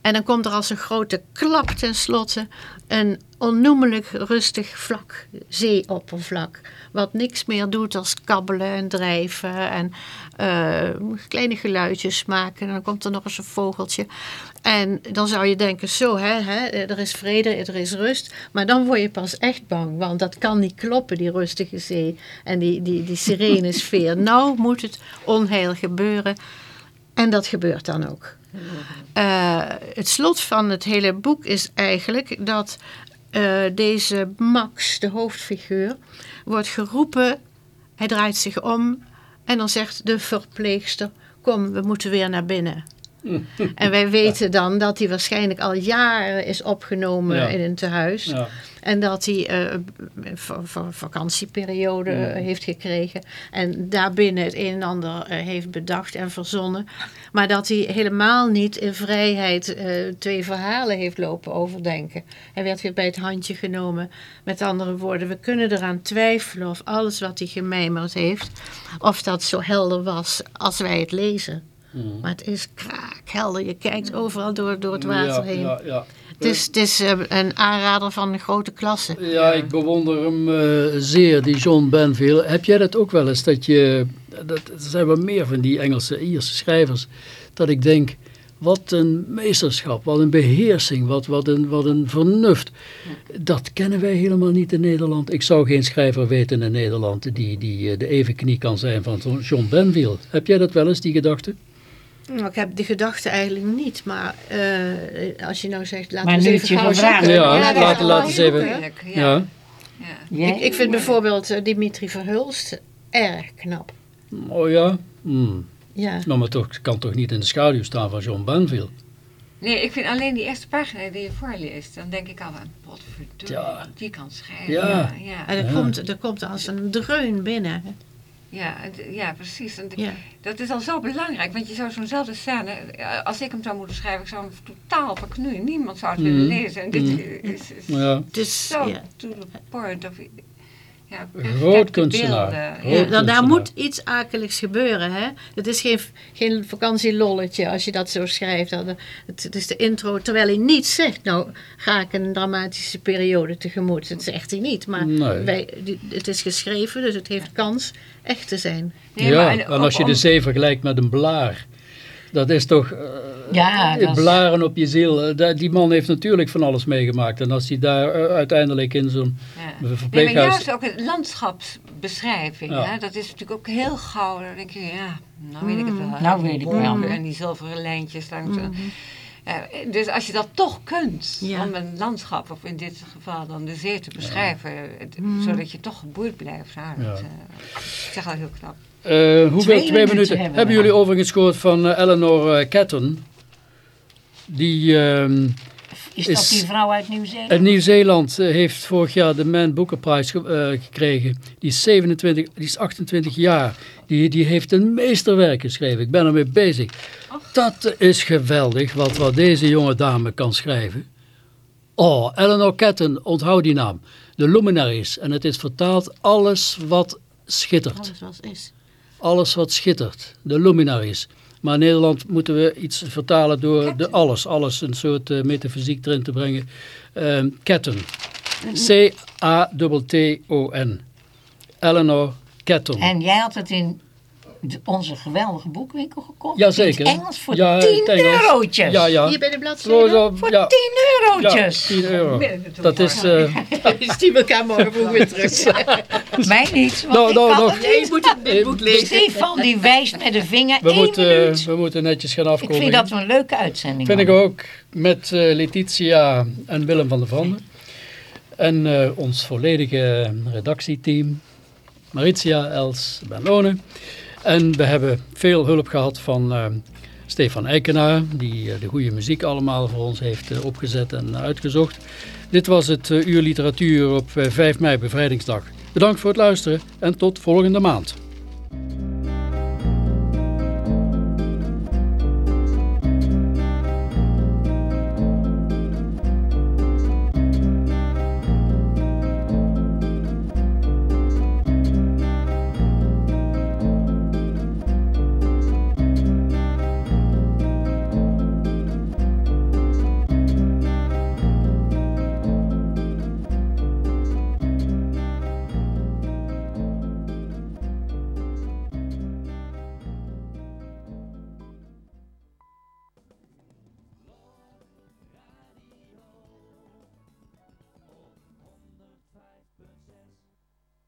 En dan komt er als een grote klap tenslotte een onnoemelijk rustig vlak zeeoppervlak. Wat niks meer doet als kabbelen en drijven en uh, kleine geluidjes maken. En dan komt er nog eens een vogeltje. En dan zou je denken, zo hè, hè, er is vrede, er is rust. Maar dan word je pas echt bang, want dat kan niet kloppen, die rustige zee. En die, die, die sirene sfeer. nou moet het onheil gebeuren. En dat gebeurt dan ook. Uh, het slot van het hele boek is eigenlijk dat uh, deze Max, de hoofdfiguur, wordt geroepen. Hij draait zich om en dan zegt de verpleegster: Kom, we moeten weer naar binnen. en wij weten dan dat hij waarschijnlijk al jaren is opgenomen in een tehuis. Ja. En dat hij uh, vakantieperiode heeft gekregen. En daarbinnen het een en ander uh, heeft bedacht en verzonnen. Maar dat hij helemaal niet in vrijheid uh, twee verhalen heeft lopen overdenken. Hij werd weer bij het handje genomen. Met andere woorden, we kunnen eraan twijfelen of alles wat hij gemijmerd heeft... of dat zo helder was als wij het lezen. Mm. Maar het is kraakhelder. Je kijkt overal door, door het water heen. Ja, ja. Het is, het is uh, een aanrader van een grote klasse. Ja, ik bewonder hem uh, zeer, die John Benville. Heb jij dat ook wel eens? Dat je, dat, er zijn wel meer van die Engelse, Ierse schrijvers. Dat ik denk, wat een meesterschap, wat een beheersing, wat, wat, een, wat een vernuft. Dat kennen wij helemaal niet in Nederland. Ik zou geen schrijver weten in Nederland die, die uh, de evenknie kan zijn van John Benville. Heb jij dat wel eens, die gedachte? Nou, ik heb de gedachte eigenlijk niet, maar uh, als je nou zegt, laten maar we eens even gaan vragen. Ja, ja, laten, laten eens even. Ja. ja. ja. Ik, ik, vind bijvoorbeeld uh, Dimitri Verhulst erg knap. Oh ja? Hmm. ja. Nou, maar toch kan toch niet in de schaduw staan van John Banville? Nee, ik vind alleen die eerste pagina die je voorleest, dan denk ik al aan, wat ja. die kan schrijven. Ja. ja. En dat, Komt, dat komt als een dreun binnen. Ja, ja precies. En Dat is al zo belangrijk, want je zou zo'nzelfde scène, eh, als ik hem zou moeten schrijven, ik zou hem totaal verknoeien. Niemand zou het willen mm. lezen. En dit mm. is, is, ja. is zo to the point of ja, groot kunstenaar. Ja, dan, daar moet iets akeligs gebeuren. Hè? Het is geen, geen vakantielolletje als je dat zo schrijft. Het, het is de intro, terwijl hij niet zegt, nou ga ik een dramatische periode tegemoet. Dat zegt hij niet, maar wij, het is geschreven, dus het heeft kans echt te zijn. ja, en, als je de zee vergelijkt met een blaar, dat is toch uh, ja, dat blaren op je ziel. Uh, die man heeft natuurlijk van alles meegemaakt. En als hij daar uh, uiteindelijk in zo'n ja. verpleeghuis... Nee, maar juist ook een landschapsbeschrijving. Hè? Dat is natuurlijk ook heel gauw. Dan denk je, ja, nou weet ik het wel. Mm. Nou weet ik wel. En die zilveren lijntjes langs... Mm dus als je dat toch kunt, om een landschap, of in dit geval dan de zee te beschrijven, mm. zodat je toch geboeid blijft. Nou, dat, ik zeg al heel knap. Uh, hoeveel? Twee, minuten. Hebben, hebben jullie overigens gehoord van uh, Eleanor uh, Catton? Die... Uh, is, dat die vrouw uit Nieuw-Zeeland? Nieuw-Zeeland heeft vorig jaar de Man Booker Prize ge gekregen. Die is, 27, die is 28 jaar. Die, die heeft een meesterwerk geschreven. Ik ben ermee bezig. Dat is geweldig wat, wat deze jonge dame kan schrijven. Oh, Eleanor Catton, onthoud die naam. De Luminaries. En het is vertaald alles wat schittert. Alles wat is alles wat schittert, de luminaries. Maar in Nederland moeten we iets vertalen door de alles, alles een soort uh, metafysiek erin te brengen. Uh, Ketten. C-A-T-T-O-N. Eleanor Ketten. En jij had het in onze geweldige boekwinkel gekocht. Jazeker. In Engels voor ja, 10 eurotjes. Ja, ja. Hier bij de bladzijde. Voor ja. 10 eurotjes. Ja, 10 euro. Dat is... Uh, is die elkaar morgen vroeg weer terug. Mij niet. No, no, no. Nee, je moet het boek lezen. Stefan die wijst met de vinger. We, moeten, we moeten netjes gaan afkomen. Ik vind dat een leuke uitzending. Vind ik ook. Met uh, Letitia en Willem van der Vanden. En uh, ons volledige redactieteam. Maritia, Els, Benone. En we hebben veel hulp gehad van uh, Stefan Eikenaar, die uh, de goede muziek allemaal voor ons heeft uh, opgezet en uitgezocht. Dit was het uur literatuur op 5 mei, bevrijdingsdag Bedankt voor het luisteren en tot volgende maand.